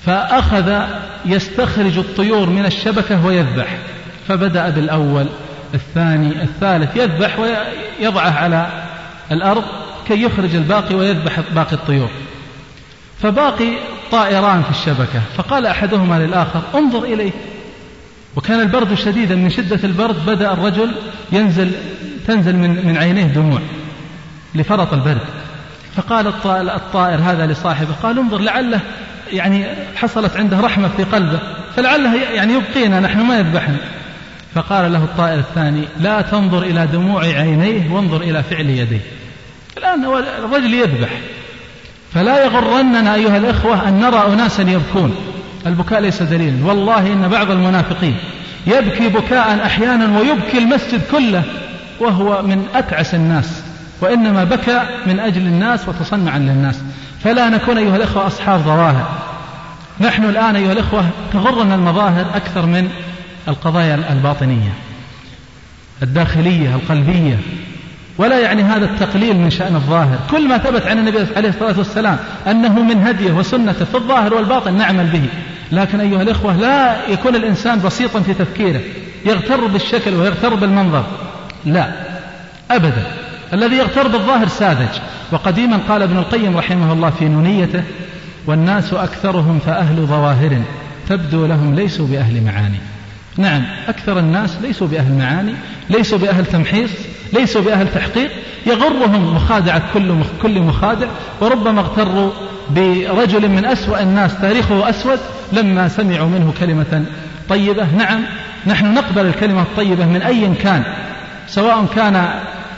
فأخذ يستخرج الطيور من الشبكة ويذبح. فبدأ بالأول الثاني الثالث يذبح ويضعه على الأرض. كي يخرج الباقي ويذبح باقي الطيور. فباقي طائران في الشبكة. فقال أحدهما للآخر انظر إليه. وكان البرد شديدا. من شدة البرد بدأ الرجل ينزل تنزل من من عينيه دموع لفرط البرد. فقال الطائر هذا لصاحبه قال انظر لعله يعني حصلت عنده رحمة في قلبه فلعله يعني يبقينا نحن ما يذبحنا فقال له الطائر الثاني لا تنظر إلى دموع عينيه وانظر إلى فعل يديه. الآن الرجل يذبح. فلا يغرننا أيها الإخوة أن نرى أناسا يبكون. البكاء ليس دليلا. والله إن بعض المنافقين يبكي بكاء أحيانا ويبكي المسجد كله وهو من أتعس الناس وإنما بكى من أجل الناس وتصنعا للناس. فلا نكون أيها الإخوة أصحاب ظواهر. نحن الآن أيها الإخوة تغرنا المظاهر أكثر من القضايا الباطنية الداخلية القلبية. ولا يعني هذا التقليل من شأن الظاهر. كل ما ثبت عن النبي عليه الصلاة والسلام أنه من هديه وسنته في الظاهر والباطن نعمل به. لكن أيها الإخوة لا يكون الإنسان بسيطا في تفكيره يغتر بالشكل ويغتر بالمنظر. لا أبدا. الذي يغتر بالظاهر ساذج. وقديما قال ابن القيم رحمه الله في نونيته والناس أكثرهم فأهل ظواهر تبدو لهم ليسوا بأهل معاني. نعم أكثر الناس ليسوا بأهل معاني ليسوا بأهل تمحيص ليسوا بأهل تحقيق يغرهم مخادعة كل كل مخادع وربما اغتروا برجل من أسوأ الناس تاريخه أسود لما سمعوا منه كلمة طيبة. نعم نحن نقبل الكلمة الطيبة من أي كان سواء كان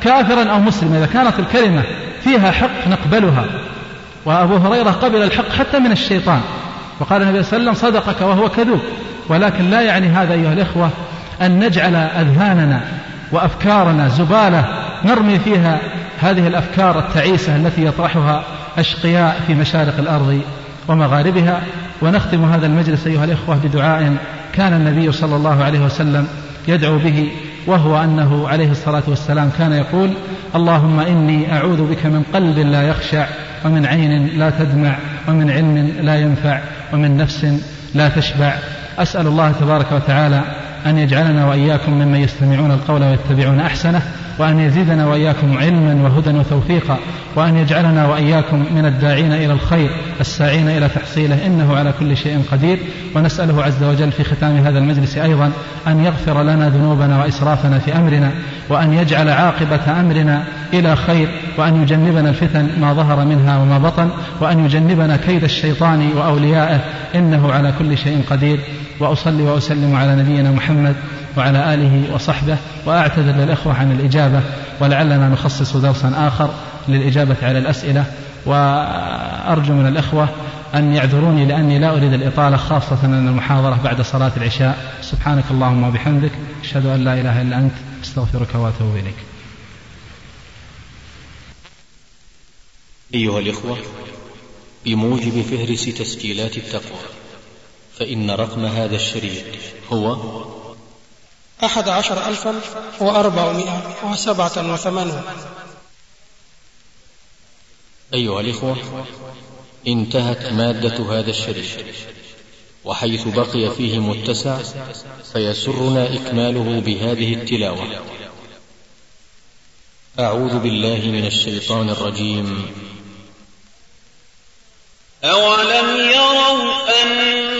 كافرا أو مسلما. إذا كانت الكلمة فيها حق نقبلها. وأبو هريرة قبل الحق حتى من الشيطان. وقال النبي صلى الله عليه وسلم صدقك وهو كذوب. ولكن لا يعني هذا أيها الإخوة أن نجعل أذهاننا وأفكارنا زبالة نرمي فيها هذه الأفكار التعيسة التي يطرحها أشقياء في مشارق الأرض ومغاربها ونختم هذا المجلس أيها الإخوة بدعاء كان النبي صلى الله عليه وسلم يدعو به وهو أنه عليه الصلاة والسلام كان يقول اللهم إني أعوذ بك من قلب لا يخشع ومن عين لا تدمع ومن علم لا ينفع ومن نفس لا تشبع. أسأل الله تبارك وتعالى أن يجعلنا وإياكم ممن يستمعون القول ويتبعون أحسنه وأن يزيدنا وإياكم علما وهدى وتوفيقا وأن يجعلنا وإياكم من الداعين إلى الخير الساعين إلى تحصيله إنه على كل شيء قدير. ونسأله عز وجل في ختام هذا المجلس أيضا أن يغفر لنا ذنوبنا وإسرافنا في أمرنا وأن يجعل عاقبة أمرنا إلى خير وأن يجنبنا الفتن ما ظهر منها وما بطن وأن يجنبنا كيد الشيطان وأوليائه إنه على كل شيء قدير. وأصلي وأسلم على نبينا محمد وعلى آله وصحبه وأعتذر للإخوة عن الإجابة ولعلنا نخصص درسا آخر للإجابة على الأسئلة. وأرجو من الإخوة أن يعذروني لأني لا أريد الإطالة خاصة أن المحاضرة بعد صلاة العشاء. سبحانك اللهم وبحمدك أشهد أن لا إله إلا أنت أستغفرك وأتوب إليك. أيها الإخوة بموجب فهرس تسجيلات التقوى. فإن رقم هذا الشريط هو أحد عشر ألفا وأربعمائة وسبعة وثمانون. أيها الإخوة انتهت مادة هذا الشريط وحيث بقي فيه متسع فيسرنا إكماله بهذه التلاوة. أعوذ بالله من الشيطان الرجيم. أولم يروا أن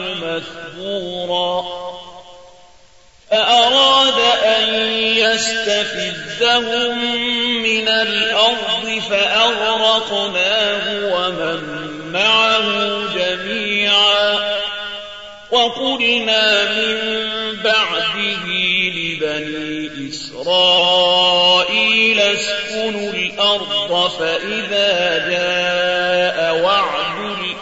مثبورا فأراد أن يستفزهم من الأرض فأغرقناه ومن معه جميعا وقلنا من بعده لبني إسرائيل اسكنوا الأرض فإذا جاء وعد